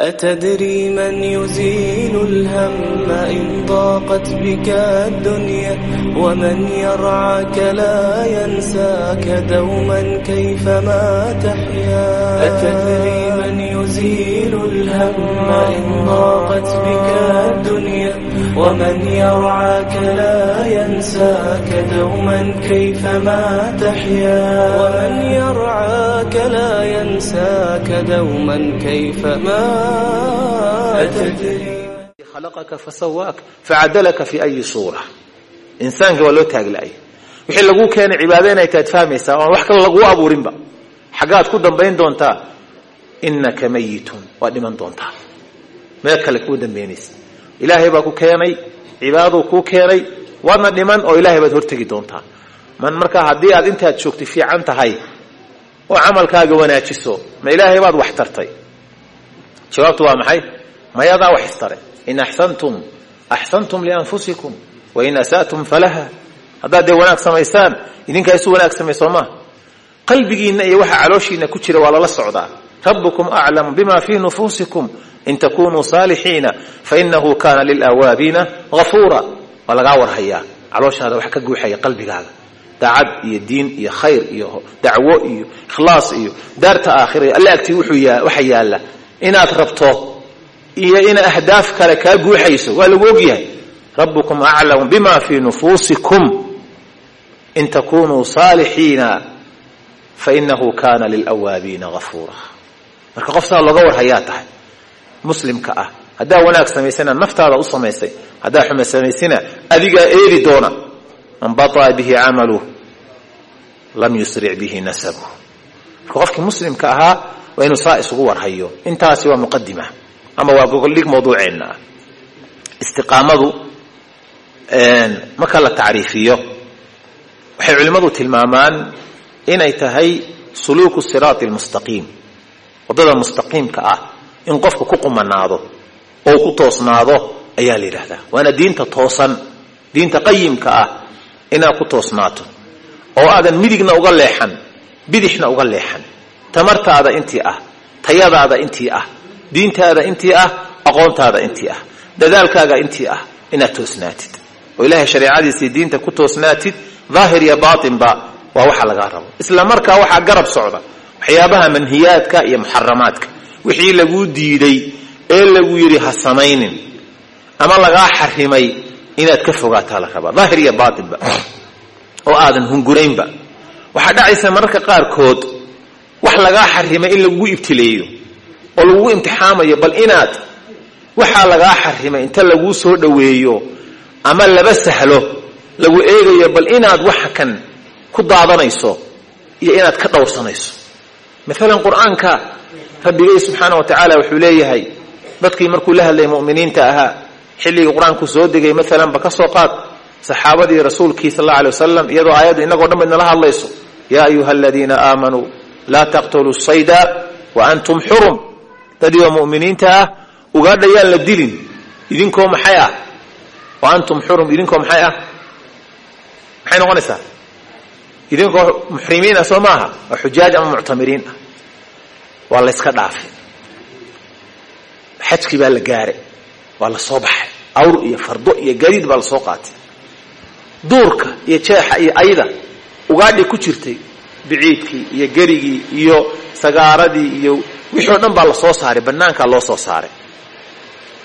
أتدري من يزيل الهم إن ضاقت بك الدنيا ومن يرعاك لا ينساك دوما كيفما تحيا أتدري من يزيل الهم إن ضاقت بك الدنيا ومن يرعاك لا ينساك دوما كيفما تحيا ومن يرعاك لا ينساك دوما كيفما تدري خلقك فسواك facadalaka fi ayi suura insaanka waa loo taaglaaya wixii laguu keenay cibaado inay taad fahmaysaa oan wax kale laguu abuurinba xaggaad ku dambayn doontaa inaka mayitun waa dhiman doontaa meel kale kuu dambaynaysa ilaahay baa ku keenay cibaadaduu kuu keenay. Waadna dhiman oo ilaahay baad hortegi doontaa. Man markaa haddii aad intaad joogtay fiican tahay oo camalkaaga wanaajiso ma ilaahay baad wax tartay? Jawaabtu waa maxay? Mayadaa wax istare in axsantum axsantum lianfusikum wain asa'tum falaha. Haddaad dee wanaag samaysaan idinkaa wanaag samay soo qalbigiinna iyo waxa calooshiina ku jira waa lala socdaa. Rabbukum aclamu bima fii nufuusikum in takunuu saalixiina fainahu kana lilawaabiina gafuura waa lagaa warhayaa. calooshaada wax ka guuxaya qalbigaaga. daacad iyo diin iyo khayr iyo dacwo iyo ikhlaas iyo daarta aakhira iyo alle agtii waxa yaalla inaad rabto iyo ina ahdaaf kale kaa guuxayso. Waa lagu ogyahay. Rabbukum aclamu bima fii nufuusikum. In takunuu saalixiina fainahu kana lilawaabiina gafuura. Marka qof saa looga warhayaa tahay muslimka ah. Haddaa wanaag samaysana naftaada u samaysay. Haddaa xuma samaysana adigaa eedi doona. Man baطaa bihi camaluh lam yusric bihi nasabuh marka muslimka ahaa waa inuu saa isugu warhayo. Intaasi waa muqadima ama waa gogoldhig mawduuceenna ah istiqaamadu marka la tacriifiyo. Waxay culimmadu tilmaamaan inay tahay suluuku siraati almustaqiim waddada mustaqiimka ah in qofku ku qumanaado oo ku toosnaado ayaa la yidhahdaa. Waana diinta toosan diinta qayimka ah inaad ku toosnaato oo aadan midigna uga leexan bidixna uga leexan. Tamartaada intii ah tayadaada intii ah diintaada intii ah aqoontaada intii ah dadaalkaaga intii ah inaad toosnaatid. Oo ilaahay shareecadiisii diinta ku toosnaatid daahir iyo baatinba waa waxa lagaa rabo. Isla markaa waxaa garab socda waxyaabaha manhiyaadka iyo muxaramaadka wixii laguu diiday ee lagu yidhi ha samaynin ama lagaa xarimay inaad ka fogaataa la rabaa. Daahir iyo baatinba oo aadan hunguraynba waxaa dhacaysa mararka qaarkood wax lagaa xarimay in lagugu ibtileeyo oo lagugu imtixaamayo bal inaad waxaa lagaa xarimay inta laguu soo dhoweeyo ama laba sahlo lagu eegayo bal inaad waxa kan ku daadanayso iyo inaad ka dhowrsanayso. Maalan qur'aanka rabbigay subxaana wa tacaala wuxuu leeyahay dadkii markuu la hadlayay mu'miniinta ahaa xilligii qur'aanku soo degay maalanba ka soo qaad saxaabadii rasuulkii sal alla alay wasalam iyadoo aayaddu innagoo dhan ba idnala hadlayso. Yaa ayuha aladiina aamanuu laa taqtuluu sayda wa antum xurum dadii oo mu'miniinta ah ugaadhayaan la dilin idinkoo maxay ah? Wa antum xurum idinkoo maxay ah? Maxay noqonaysaa? Idinkoo muxrimiin ah soo maaha? Waa xujaaj ama muctamiriin? ah waa layska dhaafay. Xajkii baa la gaaray. Waa la soo baxay. Awr iyo fardo iyo gadiid baa la soo qaatay. Duurka iyo jeexa iyo ayda ugaadhi ku jirtay biciidkii iyo gerigii iyo sagaaradii iyo wixii o dhan baa la soo saaray. Banaankaa loo soo saaray.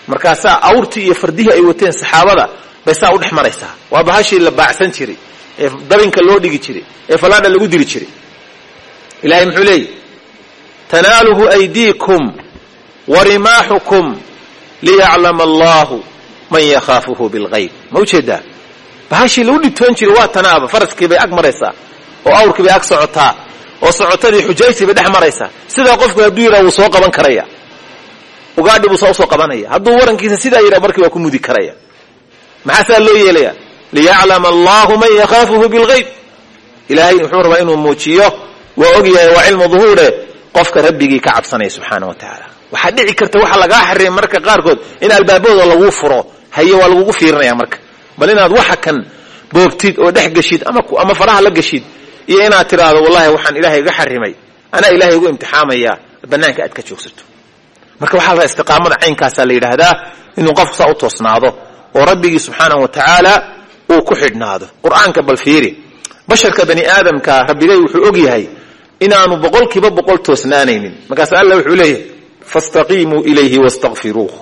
Markaasaa awrtii iyo fardihii ay wateen saxaabada bay saa u dhex maraysaa. Waa bahashii la baacsan jiray. Ee dabinka loo dhigi jiray. Ee falaadha lagu dili jiray. Ilahay muxuu leeyahy tanaaluhu aydiikum wa rimaaxukum liyaclama allahu man yakhaafuhu bilgayb ma u jeedaa bahashii lagu dhibtoon jiray waa tanaaba faraskii bay ag maraysaa oo awrkii bay ag socotaa oo socotadii xujaystii bay dhex maraysaa. Sidaa qofku hadduu yidhaha wuu soo qaban karaya. Ugaadhi buu saa u soo qabanaya. Hadduu warankiisa sidaa yidhaha markii waa ku mudi karaya. Maxaa saa loo yeelaya liyaclama allahu man yakhaafuhu bilgayb ilaahay wuxuu rabaa inuu muujiyo. Waa ogyahay waa cilmu duhuure qofka rabbigii ka cabsanaya subxaana wa tacaala waxaa dhici karta waxa lagaa xarimay marka qaarkood in albaabadooda laguu furo haye waa lagugu fiirinaya marka. Bal inaad waxa kan boobtid oo dhex geshid ama faraha la geshid iyo inaad tiraahdo wallahi waxaan ilaahay iga xarimay. Anaa ilaahay ugu imtixaamaya banaanka aad ka joogsato. Marka waxaa la istiqaamada caynkaasaa la yidhaahdaa inuu qofku saa u toosnaado oo rabbigii subxaanahu wa tacaala uu ku xidhnaado. Qur'aanka bal fiiri basharka bani aadamka rabbigay wuxuu og yahay inaanu boqolkiiba boqol toosnaanaynin. Markaas alla wuxuu leeyahay fastaqiimuu ilayhi wastakfiruuh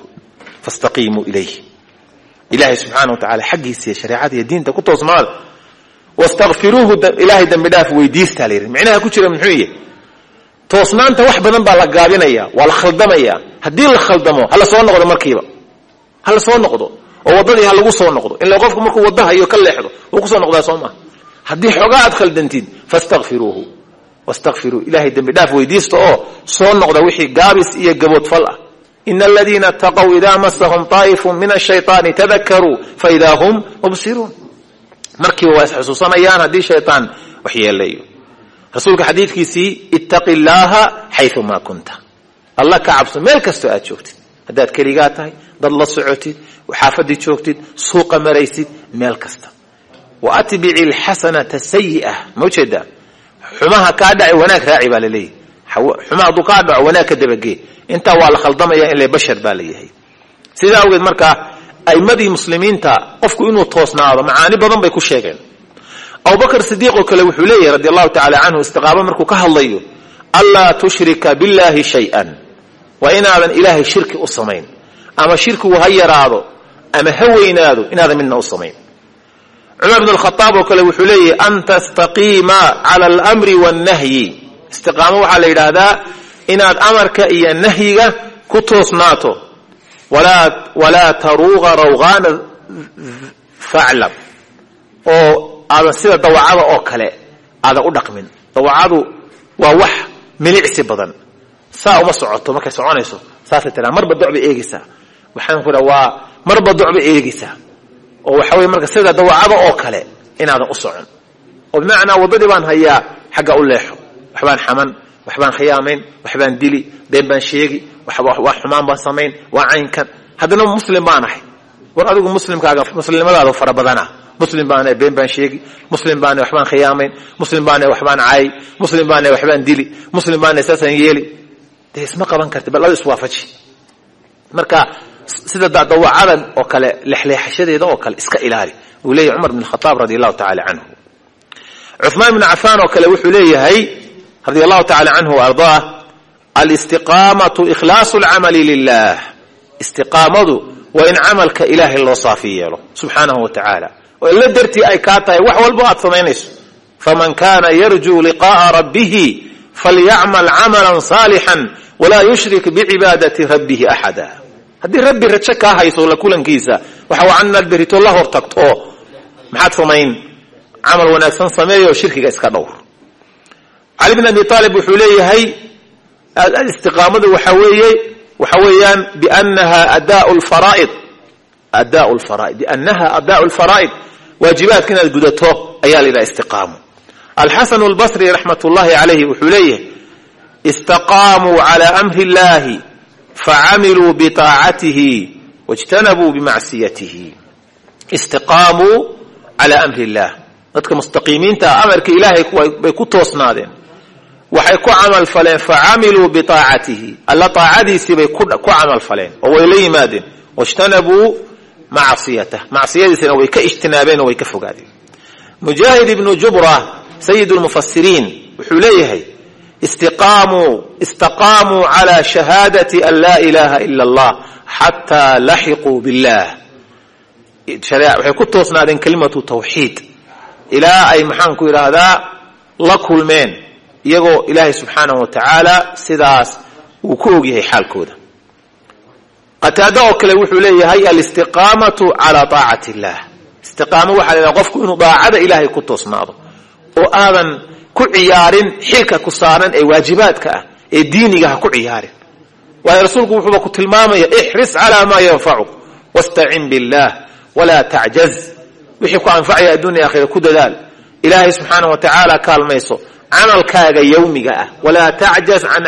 fastaqiimuu ilayhi. Ilaahay subxaana wa tacala shareecada iyo diinta ku toosnaada wastakfiruuhu ilaahay dembi dhaaf weydiistaa la yidhi. Micnaha ku jira muxuu yahy toosnaanta wax badan baa la gaabinaya waa la khaldamaya. Haddii la khaldamo hala soo noqdo markiiba. Hala soo noqdo oo waddadii ha lagu soo noqdo. Ila qofku markuu waddahayo ka leexdo wuu ku soo noqdaa soo maha haddii xoogaa aad khaldantid fastakfiruuhu wastakfiruu ilahay dembi dhaaf weydiista oo soo noqda wixii gaabis iyo gaboodfal ah ina aladiina ataqow idaa masahum taa'ifun min ashayطaani tadakaruu faidaa hum mubsiruun markiiba waa isxusuusanayaan haddii shayطaan wax yeelayo rasuulka xadiidkiisii ittaqi llaaha xayumaa kunta alla ka cabso meel kastoo aad joogtid haddaad keligaa tahay dad la socotid xaafadii joogtid suuqa maraysid meel kasta wa atbici alxasanata sayi'a ma u jeedaa xumaha kaa dhaci wanaag raaci baa laleeyahy xumaha hadduu kaa dhaco wanaag ka dabagee intaa waa la khaldamaya in le bashar baa la yahay. Sidaa awgeed markaa aimadii muslimiinta qofku inuu toosnaado macaani badan bay ku sheegeen. Abubakr sidiiq oo kale wuxuu leeyahay radi allahu tacala canhu istiqaamo markuu ka hadlayo anlaa tushrika billahi shay-an. Waa inaadan ilaahay shirki u samayn. Ama shirkigu ha yaraado ama ha weynaado inaadan midna u samayn cumar bn khaaab oo kale wuxuu leeyahay an tastaqiima cala almri wannahyi. Istiqaamo waxaa la yidhaahdaa inaad amarka iyo nahyiga ku toosnaato. Walaa taruuqa rawqaana faclam oo aadan sida dawacada oo kale aadan u dhaqmin. Dawacadu waa wax milicsi badan. Saa uma socoto markay soconayso saasay tiraa marba doc bay eegeysaa waxaan ku dhaa waa marba doc bay eegeysaa oo waxa weye marka sida dawacada oo kale inaadan u socon. oo bimacnaa waddadii baan hayaa xagga u leexo. waxbaan xaman waxbaan khiyaamayn waxbaan dili been baan sheegi wax xumaan baan samayn waa caynkan. haddana muslim baan ahay. war adigu muslimkaaga muslimnimadaada fara badana muslim baana been baan sheegi. muslim baana waxbaan khiyaamayn. muslim baana waxbaan caayay muslim baana waxbaan dili. muslim baana saasaan yeeli. dee isma qaban karti bal adu iswaafaji. marka sida dadawacadan oo kale lexleexashadeeda oo kale iska ilaali. Buu leeyahay cumar bn khaaab radi allahu tacaala canhu cumaan bn cafaan oo kale wuxuu leeyahay radi allahu tacaala canhu ardaa alistiqaamatu ikhlaasu lcamali lilah istiqaamadu waa in camalka ilaahay loo saafi yeelo subxaanahu wa oo illa dartii ay kaa tahay wax walbo aad samaynayso. Faman kaana yarjuu liqa'a rabbihi falyacmal camala saalixan walaa yushrik bicibaadati rabbihi axada haddii rabbi rajo kaa hayso la kulankiisa waxa waa inaad berito la hor tagto maxaad samayn camal wanaagsan sameeyo shirkiga iska dhowr. Cali bn abi aalib wuxuu leeyahay istiqaamadu waxa weeye waxa weeyaan bnaha ada faraaid. Ada lfaraaid biannaha adaau lfaraa'id waajibaadka inaad gudato ayaa la yidhaha istiqaamo alxasan lbasri raxmat ullahi calayhi wuxuu leeyahay istaqaamuu cala amri illahi facamiluu biطaacatihi wاjtanabuu bimacsiyatihi istiqaamuu cala amri illah dadka mustaqiimiinta ah amarka ilaahay bay ku toosnaadeen waxay ku camal faleen facamiluu biaacatihi alla aacadiisii bay ku camal faleen oo way la yimaadeen wاjtanabuu macsiyatah macsiyadiisina way ka ijtinaabeen oo way ka fogaadeen mujaahid ibnu jubra sayid lmufasiriin wuxuu leeyahay istiqaamuu cala shahaadati an laa ilaha ila allah xataa laxiquu billah waxay ku toosnaadeen kelimatu tawxiid. Ilaa ay maxaanku yidhaahdaa la kulmeen iyagoo ilaahay subxaanahu wa tacaala sidaas uu ku ogyahay xaalkooda. Qataado oo kale wuxuu leeyahay alistiqaamatu calaa taacati illah istiqaamo waxaa la qofku inuu daacada ilaahay ku toosnaado oo aadan ku ciyaarin xilka ku saaran ee waajibaadka ah ee diiniga ha ku ciyaarin. Waayo rasuulku wuxuuba ku tilmaamaya ixris calaa maa yanfacuk wastacin billah walaa tacjaz. Wixii ku anfacaya addunya akhira ku dadaal. Ilaahay subxaanahu wa kaalmayso camalkaaga yawmiga ah walaa tacjaz can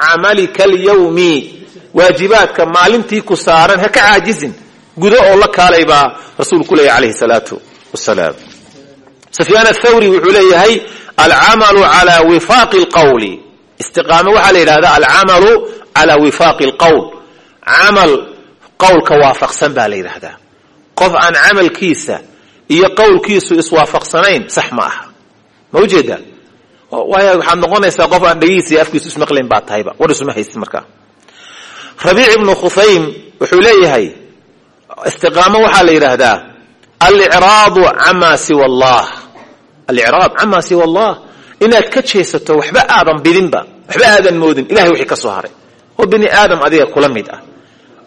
camalika alyawmi. Waajibaadka maalintii ku saaran ha ka caajizin gudo oo la kaalay baa rasuulku leeyahy calayhi salaatu wasalaam sufyaan athawri wuxuu leeyahay alcamalu cala wifaaqi alqawli istiqaamo waxaa la yidhahdaa alcamalu calaa wifaaqi alqowl camal qowlka waafaqsan baa la yidhaahdaa qof aan camalkiisa iyo qowlkiisu iswaafaqsanayn sax ma aha ma u jeedaa waayo waxaad noqonaysaa qof aan dhegihiisa iyo afkiisu ismaqlayn baa tahayba war isuma haysid markaa rabiic ibnu khusaym wuxuu leeyahay istiqaamo waxaa la yidhaahdaa alicraadu camaa siwa allah alicraad camaa siwa allah inaad ka jeesato waxba aadan bidinba waxba aadan moodin ilahay wixii ka haray oo bini aadam adiga kula mid ah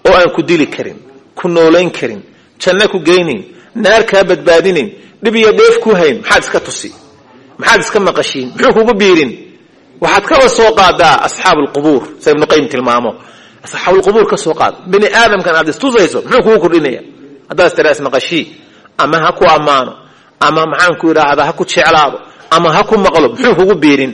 oo aan ku dili karin ku noolayn karin janno ku geynayn naar kaa badbaadinayn dhib iyo dheef ku hayn maxaad iska tusi maxaad iska maqashiin muxuu kugu biirin waxaad kaba soo qaadaa asxaabu lqubuur sida ibnu qayim tilmaamo asxaabulqubuur ka soo qaad bini aadamkan aad istusayso muxuu kugu kordhinaya haddaad istira ismaqashii ama ha ku ammaano ama maxaanku idhaahdaa ha ku jeclaado ama ha ku maqlo muxuu kugu biirin.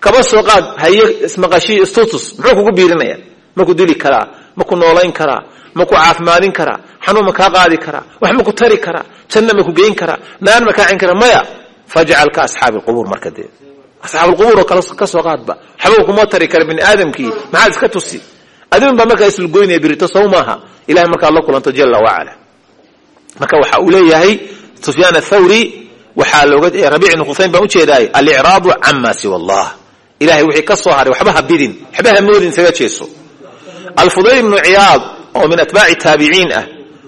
Kaba soo qaad haye ismaqashii istutus muxuu kugu biirinaya. Ma ku dili karaa ma ku noolayn karaa ma ku caafimaadin karaa xanuun ma kaa qaadi karaa wax ma ku tari karaa janna ma ku geyn karaa naar ma kaacin karaa maya. Fajcal ka asxaabi lqubuur marka dee. Asxaabulqubuur oo kale ka soo qaadba. Waxba kuma tari kara bini aadamkii maxaad iska tusi. Adin baa markaa islgoynaya birito sow maaha. Ilahay markaad la kulanto jala wacala marka waxa uu leeyahay sufyaan athawri waxaa looga rabic ibn khusayn baan ujeedaay alicraadu cama siwa allah. Ilahay wixii ka soo haray waxba ha bidin waxba ha moodin isaga jeeso. Alfudayl ibnu ciyaad oo min atbaaci taabiciin ah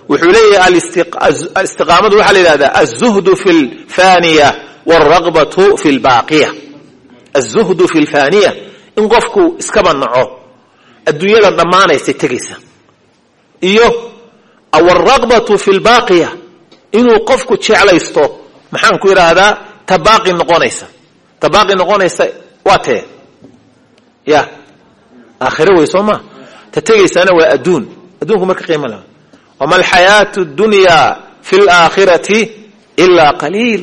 wuxuu leeyahay istiqaamadu waxaa la yidhahdaa azuhdu fi lfaniya wاlragbatu fi lbaaqiya azuhdu fi lfaniya in qofku iskaba naco adduunyada dhammaanaysa tegaysa iyo wاlragbatu fi lbaaqiya inuu qofku jeclaysto maxaan ku idhaahdaa ta baaqi noqonaysa. Ta baaqi noqonaysa waa tee. Ya aakhiro wey soo ma? Ta tegaysaana waa adduun. Adduunku marka qiimo laha wama alxayaatu اdunya fi اlaakhirati ila qaliil.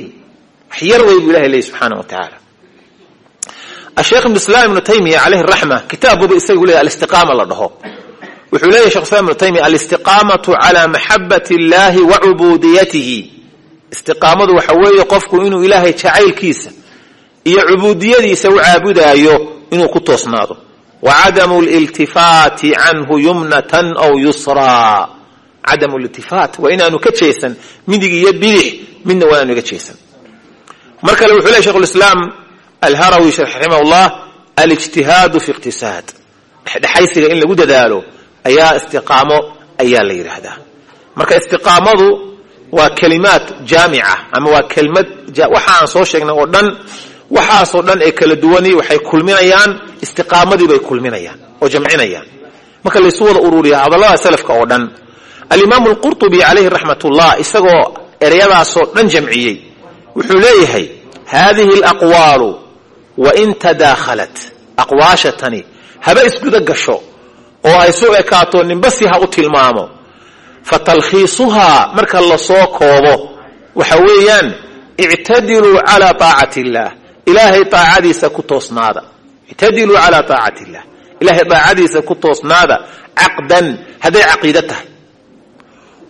Wax yar wey buu ilahay leeyay subxaana wa tacaala. Asheekh ibnu islaam ibnu taymiya calayhi raxma kitaabuba isagu leeyahy alistiqaama la dhaho wuxuu leeyahy shekh islam ibnu taymiya alistiqaamatu cala maxabati اllahi wa cubuudiyatihi istiqaamadu waxa weeye qofku inuu ilaahay jacaylkiisa iyo cubuudiyadiisa u caabudaayo inuu ku toosnaado. Wa cadamu liltifaati canhu yumnatan aw yusraa cadamu liltifaat waa inaanu ka jeesan midig iyo bidix midna waa inaanu iga jeesan mar kale wuxuu leey shekhulislaam alharawi raximah llah alijtihaadu fi iqtisaad. Dhexdhexaysiga in lagu dadaalo ayaa istiqaamo ayaa la yidhaahdaa. Marka istiqaamadu waa kelimaad jaamica ama waa kelmad waxa aan soo sheegnay oo dhan waxaasoo dhan ee kala duwani waxay kulminayaan istiqaamadii bay kulminayaan oo jamcinayaan. Marka laysu wada ururiya hadallada salafka oo dhan alimaamu alqurtubi calayhi raxmat ullah isagoo ereyadaasoo dhan jamciyey wuxuu leeyahay haadihi alaqwaalu wain tadaakhalat aqwaasha tani haba isguda gasho oo ay su ekaato ninbasi ha u tilmaamo. Fa talkhiisuhaa marka la soo koobo waxa weeyaan ictadiluu calaa taacati illaah ilaahay aacadiisa ku toosnaada. Ictadiluu calaa taacati illah ilahay daacadiisa ku toosnaada caqdan hadday caqiide tahay.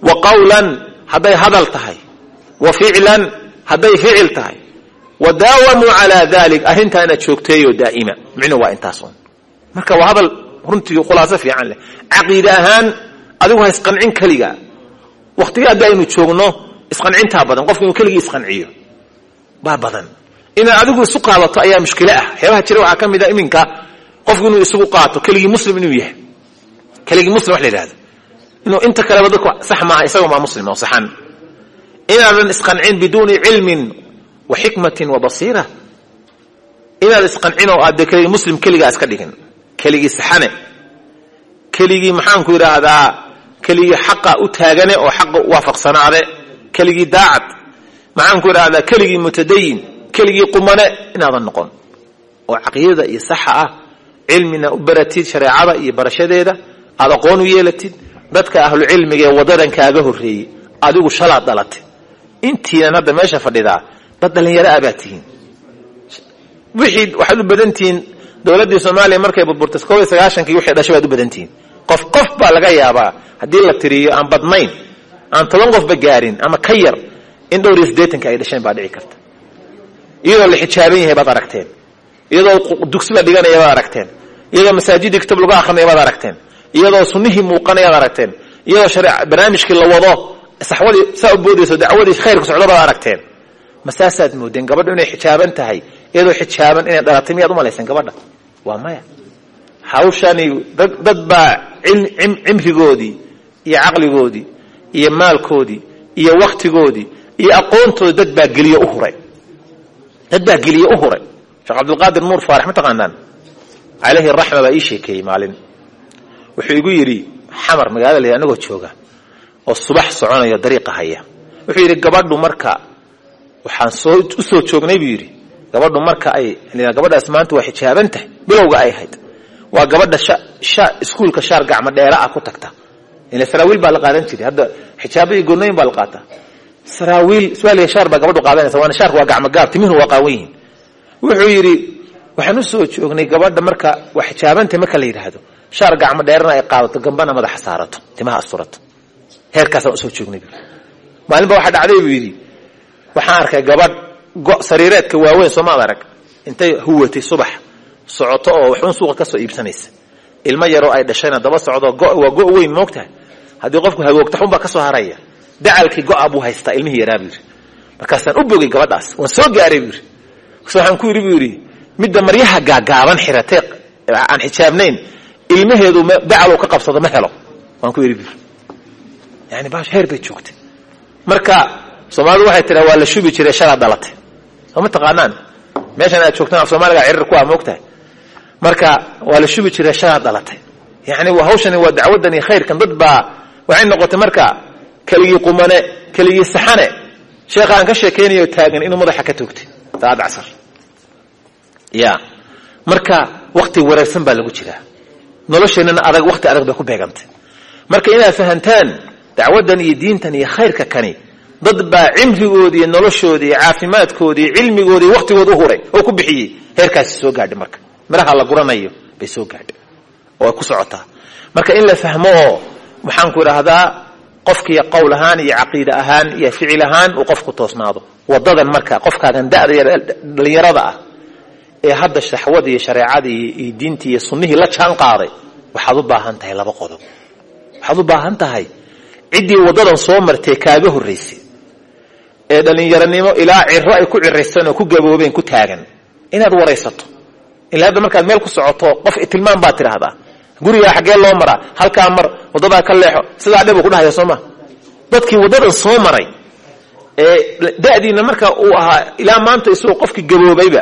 Wa qawlan hadday hadal tahay. Wa ficlan hadday ficil tahay. Wa daawamuu calaa dalik arrintaana joogteeyoo daa'ima. Micnu waa intaasun marka waa hadal runtii khulaaso fiican leh. Caqiide adigu ha isqancin keliga. Wakhtiga haddi aynu joogno isqancintaa badan qofku inuu isqanciyo baa badan. Inaad adigu isu qaadato ayaa mushkilo ah. Waxyaabaha jira waxaa ka mid a iminka qofku inuu isugu qaato keligii muslim inuu yahay. Keligii muslim wax la yidhahdo inuu inta kaleba dadku sax maaha isagoo maa muslim oo saxan. Inaadan isqancin biduuni cilmin wa xikmatin wa basiira. Inaad isqancin oo aad keligii muslim keligaa iska dhigin keligii saxane keligii maxaanku idhaahdaa keligii xaqa u taagane oo xaqa waafaqsanaade keligii daacad maxaanku idhaahdaa keligii mutadayin keligii qumane inaadan noqon. Oo caqiidada iyo saxa ah cilmina u baratid shareecada iyo barashadeeda aad aqoon u yeelatid dadka ahlu wadadan kaaga horreeyey adigu shalaad dhalatay intiinan hadda meesha fadhidaa dad dhallinyaro ah baad tihiin. Wixii waxaad u badan dowladdii soomaaliya markay burburtay kob iyo sagaashankii wixii dhashay baad u badan tihiin qof qof baa laga yaabaa haddii la tiriyo aan badnayn aan toban qofba gaarin ama ka yar in dhowr iyo siddeetanka ay dhasheen baa dhici karta. Iyadoo la xijaaban yahay baad aragteen. Iyadoo dugsi la dhiganaya baad aragteen. Iyadoo masaajidii kitab lagu akrinaya baad aragteen. Iyadoo sunnihii muuqanayaad aragteen. Iyadoo barnaamijkii la wado saxwadii saa u boodayso dacwadii khayrka socdo baad aragteen. Ma moodeen gabadhu inay xijaaban tahay iyadoo xijaaban inay dhalatay miyaad umalayseen gabadha waa maya. Hawshani dad baa cimrigoodii iyo caqligoodii iyo maalkoodii iyo waktigoodii iyo aqoontoodi dad baa geliye u huray. Dad baa geliye u huray. Sheekh cabdilqaadir nuur faarax ma taqaanaan? Calayhi raxma baa ii sheekeeyey maalin. Wuxuu igu yidhi xamar magaalada la anagoo jooga oo subax soconayo dariiqa haya. Wuxuu yidhi gabadhu marka waxaan soo u soo joognay buu yidhi gabadhu marka ay gabadhaas maanta waa xijaaban tahay bilowga ay ahayd. Waa gabadha iskuulka shaar gacmo dheera ah ku tagta. Saraawiil baa la qaadan jiray hadda xijaaba iyo goonooyin baa la qaataa saraawiil iswaaliya shaar baa gabadhu qaadanaysa waana shaarka waa gacmo gaab timihuna waa qaawan yihiin. Wuxuu yidhi waxaan u joognay gabadha marka waa xijaabantay marka la yidhaahdo. Shaar gacmo dheerana ay qaadato gambana madaxa saarato timaha asturato. Heerkaasaan u soo joognay. Maalin ba waxaa dhacday buu yidhi waxaan arkay gabadh sariireedka waaweyn soomaad arag. Intay huwatay subax socoto oo waxuun suuqa ka soo iibsanaysa. Ilmo yaroo ay dhashayna daba socdo waa go weyn moogtahay haddii qofku hagoogta xunbaa ka soo haraya. Dacalkii go-a buu haystaa ilmihii yaraa buu yidhi. Markaasaan u bogay gabadhaas waan soo gaaray buu yidhi. Markaas waxaan ku yidhi buu yidhi midda maryaha gaagaaban xiratee aan xijaabnayn ilmaheedu dacaluu ka qabsado ma helo. Waan ku yidhi buu yidhi. Yani baash heer bay joogtay. Marka soomaalidu waxay tiraa waa la shubi jiray shalaa dhalatay. soo ma taqaanaan. Meeshan aad joogtaan af soomaaliga cirir ku ah moogtahay marka waa la shubi jiray shalaa dhalatay. Yani hawshani waa dacwadani khayrkan. Dad baa waxay noqotay marka keligii qumane keligii saxane. Sheekha aan ka sheekaynayo taagan inuu madaxa ka toogtay. Salaad casar. Ya. Marka wakti wareersan baa lagu jiraa. Nolosheennana adag wakti adag bay ku beegantay. Marka inaad fahantaan dacwaddan iyo diintan iyo khayrka kani dad baa cimrigoodi iyo noloshoodi iyo caafimaadkoodi iyo cilmigoodi iyo waktigood u huray oo ku bixiyey. Heerkaasi soo gaadhay marka. Miraha la guranayo bay soo gaadhay. Oo ay ku socotaa. Marka in la fahmo oo maxaan ku idhaahdaa qofkii qowl ahaan iyo caqiide ahaan iyo ficil ahaan uu qofku toosnaado. Wadadan marka qofkaagan da'da dhalinyarada ah ee hadda shaxwadii iyo shareecadii iyo diintii iyo sunnihii la jaan qaaday waxaad u baahan tahay laba qodob. Waxaad u baahan tahay ciddii waddadan soo martee kaaga horraysay ee dhallinyaronimo ilaa ciro ay ku ciraysteen oo ku gaboobeen ku taagan. Inaad waraysato. Ilaa hadda markaad meel ku socoto qof tilmaam baad tidhaahdaa. Gurigaa xaggee loo maraa halkaa mar waddadaa ka leexo sidaa dhibuu ku dhahaya soo ma. Dadkii waddadan soo maray ee da'diina marka uu ahaa ilaa maanta isagoo qofkii gaboobayba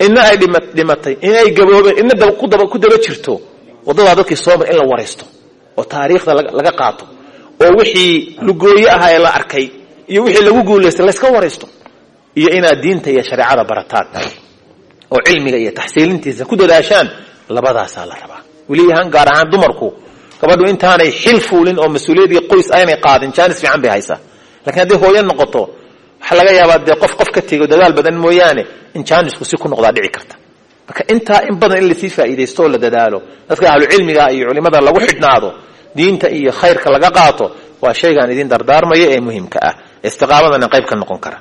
ina ay dhimatay in ay gaboobeen ina ku daba jirto waddadaa dadkii soo maray in la waraysto oo taariikhda laga qaato oo wixii lugooye ahaa ee la arkay iyo wixii lagu guulaystay layska waraysto iyo inaad diinta iyo shareecada barataan oo cilmiga iyo taxsiilintiisa ku dadaashaan labadaasaa la rabaa. Weli ahaan gaar ahaan dumarku gabadhu intaanay xil fuulin oo mas'uuliyadii qoys aynay qaadin jaanis fiican bay haysaa. Lakiin hadday hooyo noqoto waxaa laga yaabaa dee qof qof ka tego dadaal badan mooyaane in jaanisku si ku noqdaa dhici karta. Marka intaa in badan in la sii faa'iidaysto la dadaalo dadka ahlucilmiga iyo culimada lagu xidhnaado diinta iyo khayrka laga qaato waa shaygaan idin dardaarmaya ee muhimka ah istiqaamadana qayb ka noqon kara.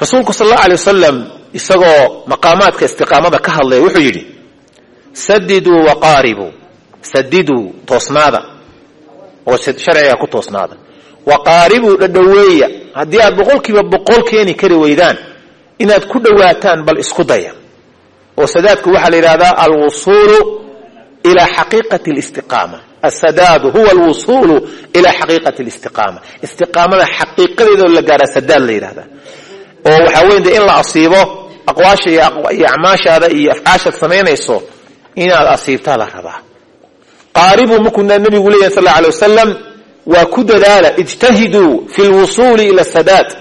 Rasuulku sal allau alay wasalam isagoo maqaamaadka istiqaamada ka hadlaya wuxuu yidhi sadiduu waqaaribuu sadiduu toosnaada. Oo sharciga ku toosnaada. Waqaaribuu dhadhoweeya haddii aad boqolkiiba boqol keeni kari weydaan inaad ku dhowaataan bal isku daya. Oo sadaadku waxaa la yidhahdaa alwusuulu ilaa xaqiiqati listiqaama asadaadu huwa alwusuulu ilaa xaqiiqati listiqaama istiqaamada xaqiiqadeedoo la gaaraa sadaad la yidhahdaa oo waxaa weyn de in la asiibo aqwaasha iyo acmaashaada iyo afcaashaad samaynayso inaad asiibtaa la rabaa qaaribuu markuu nabigu leeyahy sal alla alay wasalam waa ku dadaala ijtahiduu fi lwusuuli ila sadaad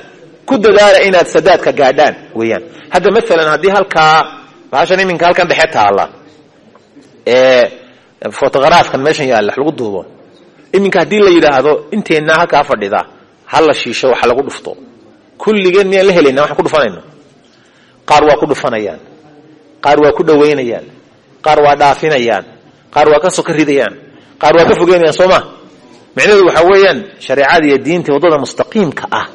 ku dadaala inaad sadaadka gaadhaan weeyaan hadda maalan haddii halkaa bahashan iminka halkan dhexe taalla ee fotogharaafkan meeshan yaalla wax lagu duubo. Iminka haddii la yidhaahdo inteennaa halkaa fadhida ha la shiisho waxa lagu dhufto. Kulligeen miyaan la helayna waxaan ku dhufanayno. Qaar waa ku dhufanayaan. Qaar waa ku dhowaynayaan qaar waa dhaafinayaan. Qaar waa ka soka ridayaan. Qaar waa ka fogeynayaan soo ma? Micnaheedu waxaa weeyaan shareecada iyo diinta waddada mustaqiimka ah.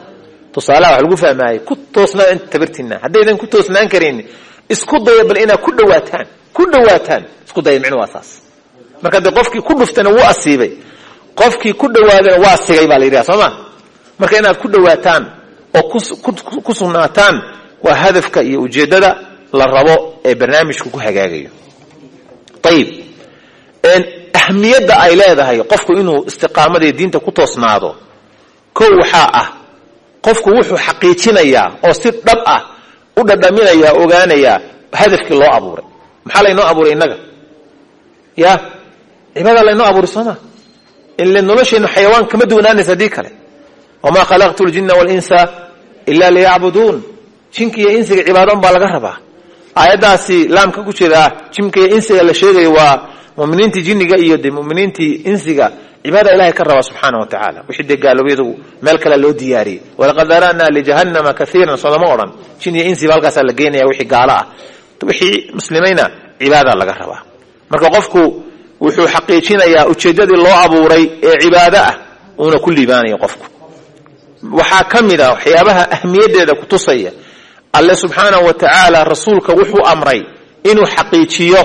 Tusaalaha wax lagu fahmaayay ku toosnaa inta tabartiina haddaydan ku toosnaan karin isku daya bal inaad ku dhawaataan. Ku dhawaataan isku daya micnu waa saas marka dee qofkii ku dhuftana wuu asiibay. Qofkii ku dhawaadana waa sigay baa la yidhaha soo ma? Marka inaad ku dhawaataan oo ku sugnaataan waa hadafka iyo ujeeddada la rabo ee barnaamijku ku hagaagayo. Ayib ahmiyadda ay leedahay qofku inuu istiqaamadii diinta ku toosnaado kow waxaa ah qofku wuxuu xaqiijinayaa oo si dhab ah u dhadhaminayaa ogaanayaa hadafkii loo abuuray. Maxaa laynoo abuuray innaga? Ya cibaada laynoo abuuray sooma ile nolosheennu xayawaan kama duwanaanaysa haddii kale. Wamaa khalaqtu ljinna walinsa ila liyacbuduun jinka iyo insiga cibaadon baa laga rabaa. Aayaddaasi laamka ku jira jinka iyo insiga la sheegayo waa muminiintii jinniga iyo de muminiintii insiga cibaada ilahay ka rabaa subxaana wa tacaala. Wixii dee gaalowyadu meel kale loo diyaariyey. Walaqad dara'naa lijahannama kaiiran soodama odhan. Jin iyo insiba halkaasaa la geenaya wixii gaalo ah. Wixii muslimayna cibaada laga rabaa. Marka qofku wuxuu xaqiijinayaa ujeeddadii loo abuuray ee cibaado ah uuna ku liibaanayo qofku. Waxaa ka mid a waxyaabaha ahmiyaddeeda kutusaya alle subxaanahu wa tacaala rasuulka wuxuu amray inuu xaqiijiyo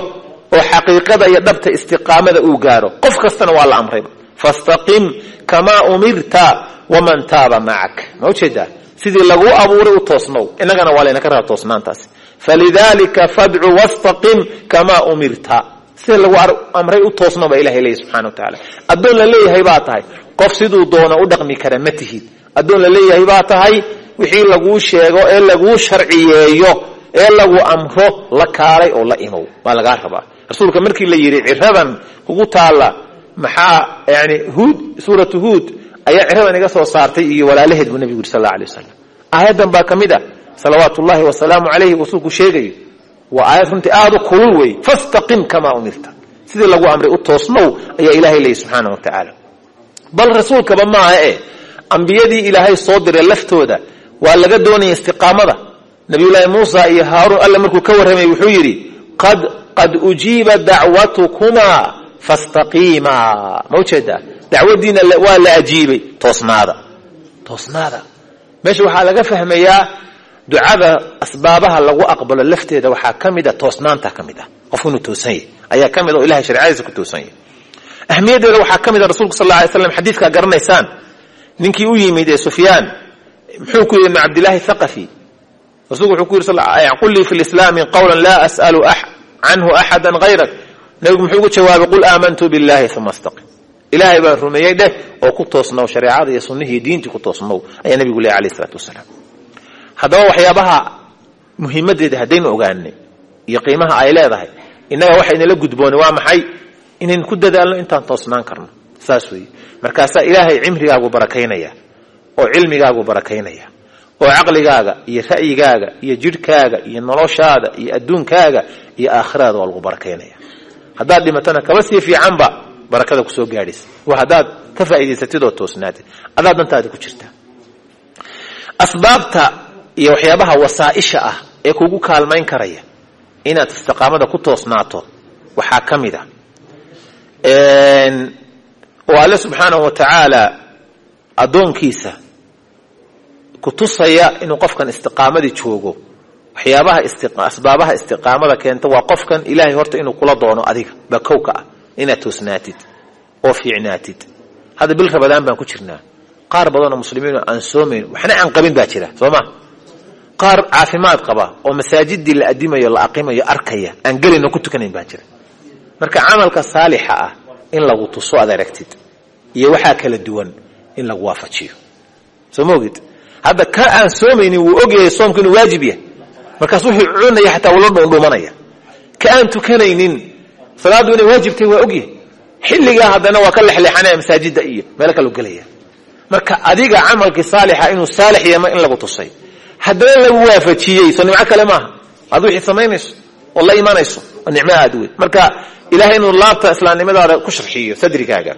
oo xaqiiqada iyo dhabta istiqaamada uu gaaro qof kastana waa la amrayba. Fastaqim kamaa umirta waman taaba macak ma u jeedaa sidii laguu abuuray u toosnow innagana waa laynaka raba toosnaantaasi falidalika fadcu wastaqim kamaa umirta sida lagu amray u toosno baa ilahay leeyahy subxana wa tacaala. Addoon la leeyahay baa tahay qof siduu doona u dhaqmi kara ma tihid. Addoon la leeyahay baa tahay wixii laguu sheego ee laguu sharciyeeyo ee lagu amro la kaalay oo la imow. Baa lagaa rabaa rasuulka markii la yidhi ciradan kugu taalla maxaa yani huud suuratu huud ayaa ciradan iga soo saartay iyo walaalaheed buu nebigu yiri sal alla alay wasalam aayaddan baa ka mid ah salawaatu ullahi wasalaamu calayhi rasuulku sheegayo waa aayad runtii aada u kulul wey fastaqim kamaa umirta. Sidii lagu amray u toosnow ayaa ilahay leeyay subxaana wa tacaala bal rasuulkaba maaha e ambiyadii ilaahay soo diray laftooda waa laga doonaya istiqaamada. Nabiyullaahi muusa iyo haaruun alle markuu ka warramay wuxuu yidhi qad ujiiba dacwatukumaa fastaqiimaa ma u jeedaa dacwaddiina waa la ajiibay. Toosnaada. Toosnaada. Meesha waxaa laga fahmayaa ducada asbaabaha lagu aqbalo lafteeda waxaa ka mid a toosnaanta ka ah qofku inuu toosan yahy ayaa ka a oo ilahay sharciyadiisa ku toosan yahy ahmiyaddeeda waxaa ka a rasulku sal alay slam xadiidkaa garanaysaan. Ninkii u yimid ee sufyaan muxuu ku yidhi ibn cabdillahi thaqafi. Rasulku wuxuu ku yidhi qul lii fi lislaami qawlan laa as'alu canhu axada hayrak nabigu muxuu ugu jawaabay qul aamantu billahi uma astaqim. Ilaahay baan rumeeyey dheh oo ku toosnow shareecada iyo sunnihii diintii ku toosnow ayaa nabigu lehy alayh isalaatu wasalaam haddaba waxyaabaha muhiimaddeeda haddaynu ogaanay iyo qiimaha ay leedahay innaga waxa inala gudboonay waa maxay? Inaynu ku dadaalno intaan toosnaan karno. Saas weeye. Markaasaa ilaahay cimrigaagu barakaynaya oo cilmigaagu barakaynaya oo caqligaaga iyo ra'yigaaga iyo jidhkaaga iyo noloshaada iyo adduunkaaga iyo aakhiradaada waa lagu barakaynaya. Haddaad dhimatana kaba sii fiicanba barakada ku soo gaadhaysa. Waa haddaad ka faa'idaysatid oo toosnaatid. Adaad dantaadi ku jirtaa. Asbaabta iyo waxyaabaha wasaa'isha ah ee kugu kaalmayn karaya inaad istiqaamada ku toosnaato waxaa ka mid a oo alle subxaanahu wa tacaala addoonkiisa kutusaya inuu qofkan istiqaamadii joogo. Waxyaabaha asbaabaha istiqaamada keenta waa qofkan ilaahay horta inuu kula doono adiga baa kowka ah inaad toosnaatid oo fiicnaatid. Hadda bil rabadaan baan ku jirnaa. Qaar badanoo muslimiin aan soomayn waxna aan qabin baa jira soo ma qaar caafimaad qaba oo masaajidii la adimayo la aqimayo arkaya aan gelino ku tukanayn baa jira. Marka camalka saalixa ah in lagu tuso aad aragtid iyo waxaa kala duwan in lagu waafajiyo. Soo ma ogid? Hadda ka aan soomaynin wuu ogyahay soomku inuu waajib yahay. Markaas wuxuu cunaya xataa wula dhuundhumanaya ka aan tukanaynin salaaddu inay waajibtahay waa ogyahay. Xilligaa haddana waa ka lexleexanaya masaajidda iyo meelo kaloo gelaya marka adiga camalkii saalixa inuu saalix yama in lagu tusay haddana lagu waafajiyey soo nimco kale maaha. Aad wixii samaynayso oo la imanayso waa nicmo aad weyn. Marka ilahay inuu laabta islaamnimadaada ku sharxiyo sadrigaaga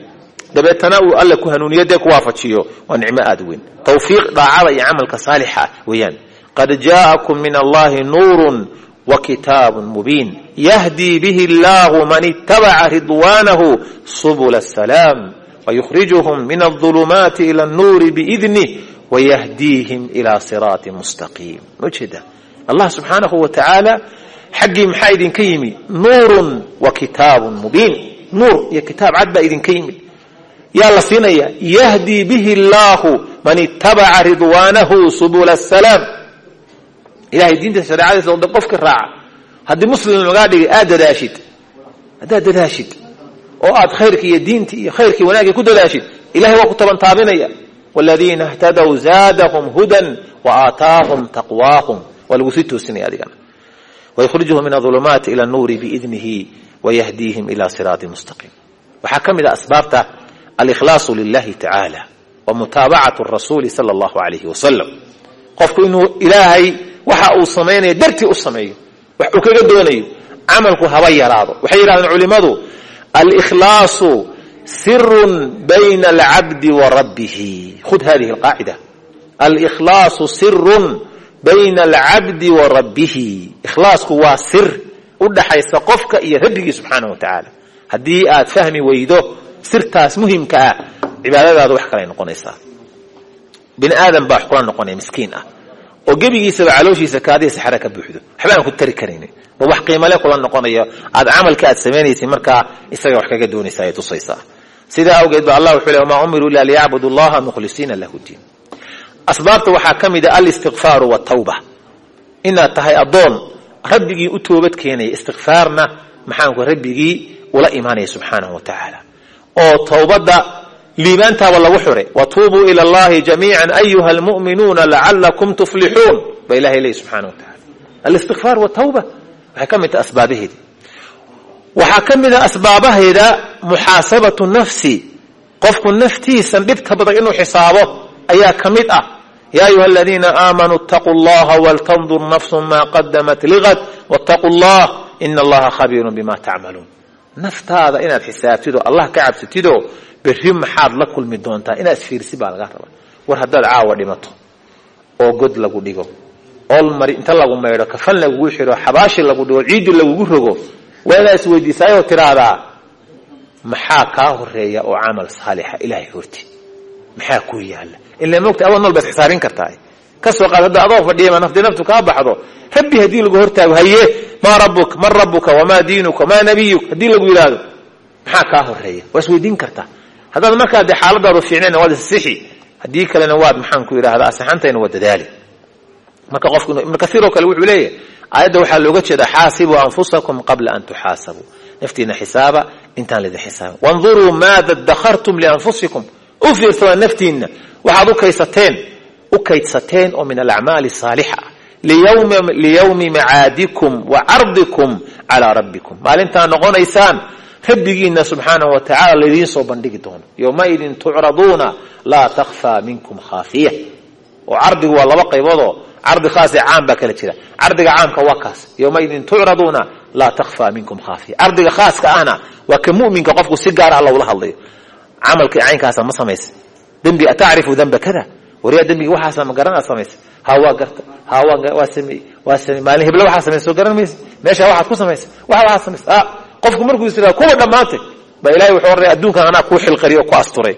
dabeetana uu alle ku hanuuniyo ku waafajiyo waa nicmo aad weyn. Tawfiiq iyo camalka saalixa ah qad jaa'akum min allahi nuurun wa kitaabun mubiin. Yahdii bihi allahu man ittabaca ridwaanahu subula asalaam wayukhrijuhum min alظulumaati ila annuuri biidnih wayahdiihim ila siraatin mustaqiim ma allah subxaanahu wa tacaala xaggii maxaa idinka yimi nuurun wa kitaabun mubiin nuur iyo kitaab cad baa idinka yimid yaa la siinaya yahdii bihi allaahu man ittabaca ridwaanahu subula asalaam ilahay diinta shareecadiisa wada qofka raaca haddii muslim lagaa dhigay aad dadaashid haddaad dadaashid oo aad khayrkii iyo diintii iyo khayrkii wanaagii ku dadaashid ilahay waa ku tabantaabinaya waaladiina اhtadow zaadahum hudan waaataahum taqwaahum waa lagu sii toosinaya adigana waykhrijuhum min aظulumaati ila nuuri biidnihi wayahdiihim ila siraati mustaqiim waxaa ka mid a asbaabta alikhlaasu lilahi tacaala wa mutaabacatu rasuuli sala allahu alayhi wasalam qofku inuu ilaahay waxa uu samaynayo dartii u sameeyo wax uu kaga doonayo camalku haba yaraado waxay yidhahdeen culimmadu alikhlaasu sirun bayna alcabdi wa rabbihi. Khud hadihi alqaacida alikhlaasu sirun bayna alcabdi wa rabbihi. Ikhlaasku waa sir u dhaxaysa qofka iyo rabbigii subxaanahu wa tacaala haddii aad fahmi weydo sirtaas muhimka ah cibaadadaada wax kalay noqonaysaa. Bini aadan baa wax kula noqonaya miskiin ah. Oo gebigiisaba calooshiisa kaadiya saxara ka buuxdo. Waxba aan ku tari karaynin. Ba wax qiimale kula noqonayo aad camalka aad samaynaysay markaa isaga wax kaga doonaysaa ay tusaysaa sidaa awgeed ba allah wuxuu le wamaa umiruu ila liyacbudu allaha mukhlisiina lahu diin asbaabta waxaa ka mid a alistikfaaru watawba inaad tahay addoon rabbigii u toobad keenaya istikfaarna maxaanku rabbigii ula imaanaya subxaanahu wa tacaala oo towbadda liibaantaaba lagu xure watuubuu ila allahi jamiica ayuha almu'minuuna lacalakum tuflixuun ba ilahay leeyi subxana wa tacala alistikfaar watawba waxay ka mid tahay asbaabaheedi waxaa ka mid a asbaabaheeda muxaasabatu nafsi qofku naftiisan dhibta badan inuu xisaabo ayaa ka mid ah ya ayuha aladiina aamanuu اtaquu اllaha waltandur nafsu ma qadamat ligad wاtaquu اllah ina allaha khabiiru bima tacmaluun naftaada inaad xisaabtid oo allah ka cabsatid oo berri maxaad la kulmi doontaa inaad isfiirsi baa laga rabaa war haddaad caawa dhimato oo god lagu dhigo ool mari inta lagu maydho kafan lagugu xiro xabaashi lagu dhigo ciiddi lagugu rogo waa inaad isweydiisaayoo tidhaahdaa maxaa kaa horreeya oo camal saalixa? Ilaahay horti maxaa kuu yaalla? Ila mogta awood nool baad xisaarin kartaa ka soo qaad hadda adoo fadhiyama nafti naftu kaa baxdo. Rabbi haddii lagu hortaago haye maa rabuk man rabuka wamaa diinuka maa nabiyuk haddii lagu yidhaahdo maxaa kaa horreeya? Waa isweydiin kartaa. Haddaad markaa dee xaaladaadu fiicnayna waad issixi haddii kalena waad maxaan ku yidhahdaa asixantayna waa dadaali marka qofku ibnu kaiir oo kale wuxuu leeyahay aayadda waxaa looga jeeda xaasibuu anfusakum qabla an tuxaasabuu naftiina xisaaba intaan laidin xisaabin. Wanduruu maada dakhartum lianfusikum u fiirsada naftiinna. Waxaad u kaysateen u kaydsateen oo min alacmaali saalixa. Liyawmi macaadikum wa cardikum calaa rabbikum. Maalintaa noqonaysaan rabbigiina subxaanahu wa laydiin soo bandhigi doono. Yowmaidin tucraduuna laa takhfaa minkum khaafiya. Oo cardigu waa laba qayboodoo cardi khaas caam baa kala jira. Cardiga caamka waa kaas. Yowmaidin tucraduuna laa takhfaa minkum khaafiya. Cardiga khaaska ahna waa ka mu'minka qofku si gaar ah lowla hadlayo. Camalkii caynkaasa ma samaysa dembi atacrifu damba kada? Waryaa dembiga waxaasa ma garanaa samaysa ha waa garta. Ha waa samey waa samey maalin heblo waxaa samaysa soo garan maysa meesha waxaad ku samaysa waxa waxaad samaysa a qofku markuu is kuwa dhammaantay ba ilahay wuxuu oranaya adduunkan anaa kuu xilqariy oo ku asturay.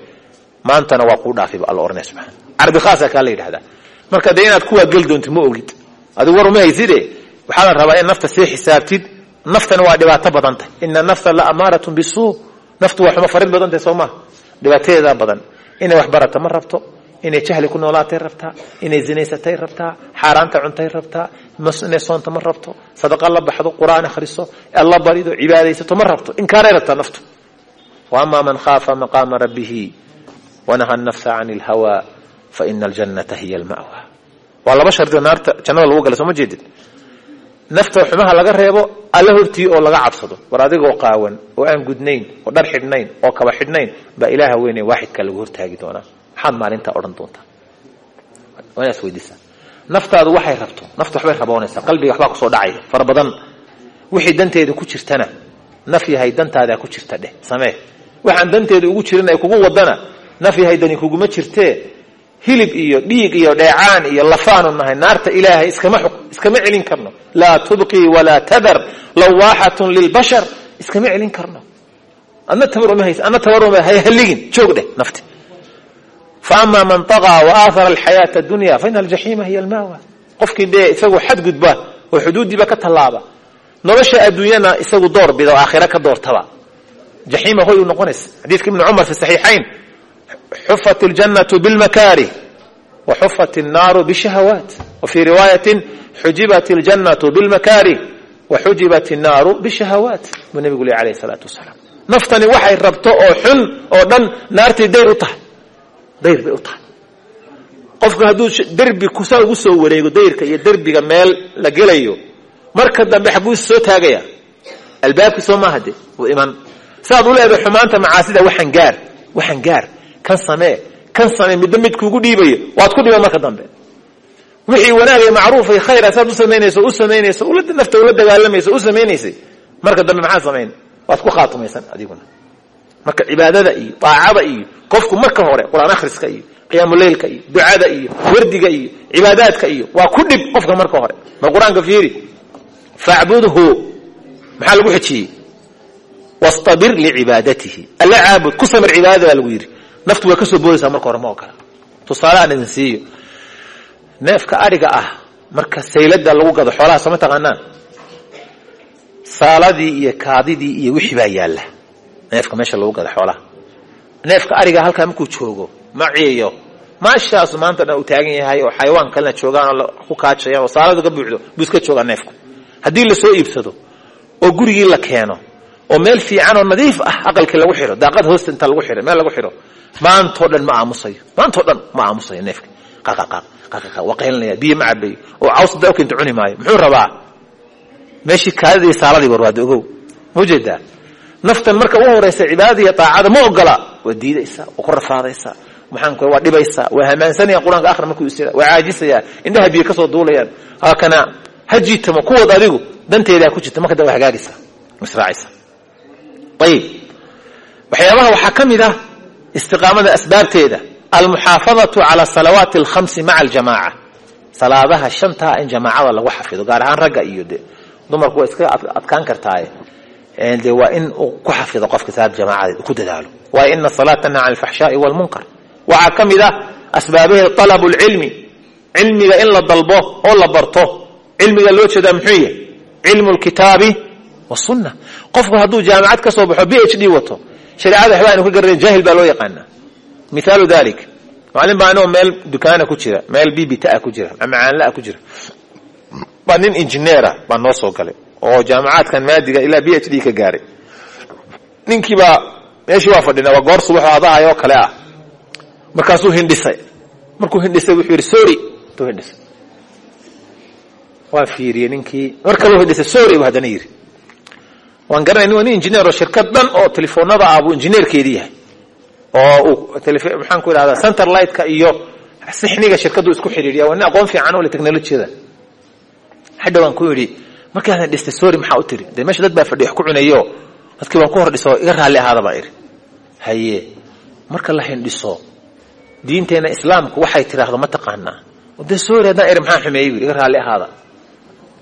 Maantana waa kuu dhaafiba alla oranaya subxana cardi khaasa kaa la yidhahdaa marka dee inaad kuwaa geli doonto ma ogid adigu war uma hayside waxaa la rabaa in nafta sii xisaabtid. Naftana waa dhibaato badan tahay. Ina nafta la amaaratun bisuu naftu waa xumo farid badan tahay soo maha dhibaatadeedaa badan. Inay wax barata ma rabto. Inay jahli ku noolaatay rabtaa. Inay zinaysatay rabtaa. Xaaraanta cuntay rabtaa. Inay soonta ma rabto. Sadaqa la baxdo qur'aan akhriso alla barido cibaadaysato ma rabto. Inkaaray rabtaa naftu. Wa ama man khaafa maqaama rabbihi wanaha nafsa can ilhawa fa ina aljannata hiya alma'wa. Waa laba shardi oo naarta jannada lagu gala soo nafta xumaha laga reebo alla hortii oo laga cabsado. War adigoo qaawan oo aan gudnayn oo dhar xidhnayn oo kaba xidhnayn baa ilaaha weyne waaxidkaa lagu hortaagi doonaa. Maxaad maalintaa odhan doontaa? Waa inaad isweydiisaa naftaadu waxay rabto naftu waxbay raboonaysaa qalbiga waxbaa ku soo dhacaya fara badan wixii danteeda ku jirtana naf yahay ku jirta dheh. Samee waxaan danteeda ugu jirin ay kugu wadana naf dani kuguma jirtee hilib iyo dhiig iyo dheecaan iyo lafaanu nahay. Naarta ilaahay iskama celin karno. Laa tubqii walaa tadar. Lawaaxatun lilbashar iskama celin karno. Adna tabarmahaysaadnatabarmhliginoogdhenat faama man aa waaahara alxayaata dunya faina aljaxiima hiya almawa. Qofkii dee isagoo xadgudba oo xuduudiiba ka tallaaba. Nolosha adduunyana isagu door bida oo aakhira ka doortaba. Jaxiima hoy u noqonaysa xadiiska ibnu cumar fi saxiixayn xufat اljannatu bilmakaarih wa xufat الnaaru bishahawaat wa fii riwaayatin xujibat اljannatu bilmakaarih wa xujibat الnaaru bishahawaat buu nebigu ley alayh الsalaatu wasalaam naftani waxay rabto oo xun oo dhan naartii dayr u tahay dayr bay u tahay qofku hadduu derbi kusaa ugu soo wareego dayrka iyo derbiga meel la gelayo marka dambe xagguu soo taagaya albaabkii soo maaha de wuu iman saaad u leedahay xumaanta macaasida waxaan gaar waxaan gaar kan samee kan samee midba mid kuugu dhiibayo waad ku dhiban marka dambe. Wixii wanaagay macruufay khayra saad u samaynayso u samaynayso nafta ula dagaalamayso u samaynaysay marka dambe maxaa samayn? Waad ku khaatumaysan adiguna. Marka cibaadada iyo daacada iyo qofku marka hore qur'aan akhriska iyo qiyaamuleylka iyo ducada iyo wardiga iyo cibaadaadka iyo waa ku dhib qofka marka hore. Bal qur'aanka fiiri? Facbudhu maxaa lagu xejiyey wastabir licibaadatihi. Alla caabud ku samir cibaadada baa lagu yidhi naftu way ka soo boodaysaa marka hore ma ogola. Tusaale aan idin siiyo. Neefka adhiga ah marka saylada lagu gado xoolaha soo ma taqaanaan? Saaladii iyo kaadidii iyo wixii baa yaalla. Neefka meesha lagu gado xoolaha. Neefka ariga halkaa markuu joogo ma ciyayo maashaasu maanta dhan uu taagan yahay oo xayawaan kalena joogaan oo ku kaajayaan oo saaladu ka buuxdo buu iska joogaa neefku. Haddii la soo iibsado oo gurigii la keeno oo meel fiican oo nadiif ah aqalkii lagu xiro daaqad hoosta inta lagu xiro meel lagu xiro maantoo dhan ma aamusayo maantoo dhan ma aamusayo neefka. Qaqaqaq waa qaylinaya biyo ma cabayo oo caws da kinta cuni maayo muxuu rabaa? Meeshii kaadidii saaladii barwaado ogow ma naftan marka u horaysa cibaadada iyo ma ogola. Waa diidaysaa waa ku rafaadaysaa maxaan ku waa dhibaysaa waa hamaansanaya qur'aanka akhri markuu is waa caajisaya indhaha biyo ka duulayaan. Haakana ha kuwood adigu danteedaa ku jirta marka da waa ayib waxyaabaha waxaa ka mid ah istiqaamada asbaabteeda. Almuxaafadatu cala salawaati alkhamsi maca aljamaaca. Salaadaha shantaa in jamaacada lagu xafido gaar ahaan ragga iyo de dumarku waa iska adkaan kartaaye. De waa in uu ku xafido qofka salaad jamaacadeed ku dadaalo. Waayo ina salaa tanha can alfaxshaai walmunkar. Waxaa ka mid ah asbaabaheeda alabu lcilmi cilmiga in la dalbo oo la barto. Cilmiga loo jeedaa muxuu yahay? Cilmu lkitaabi wasunna qofku hadduu jaamacad ka soo baxo b h d wato shareecada waxba aynu ka garanayn jaahil baa loo yaqaanaa. Mithaalu dalik macalin baa anigoo meel dukaana ku jira meel bibita ku jira macaanlaa ku jira. Baa nin injineera baa noo soo galay oo jaamacaadkan maadiga ilaa b h d ka gaaray. Ninkiibaa meeshii waa fadhina waa goor subaxoo adahay oo kale ah. Markaasuu hindhisay. Markuu hindhisay wuxuu yidhi sorry. Intuu hindhisay. Waan fiiriyey ninkii. Mar kaleu hindhisay sorry bu haddana yidhi waan garanay waa nin injineer oo shirkad dhan oo telefoonada ah buu injineerkeedii yahay. Oo maxaan ku idhahdaa center lightka iyo sixniga shirkaddu isku xidhiidhiya. Waa nin aqoon fiican oo le technolojiyada hadha waan ku yidhi markaasan dhistay sorry maxaa u tiri? Dee meesha dad baa fadhi wax ku cunayo dadkii baan ku hor dhiso iga raalli ahaada baa idhi haye marka la hindhiso diinteenna islaamku waxay tiraahdo ma taqaanaa. Dee sorry haddaan idhi maxaa xumeeyey? iga raalli ahaada.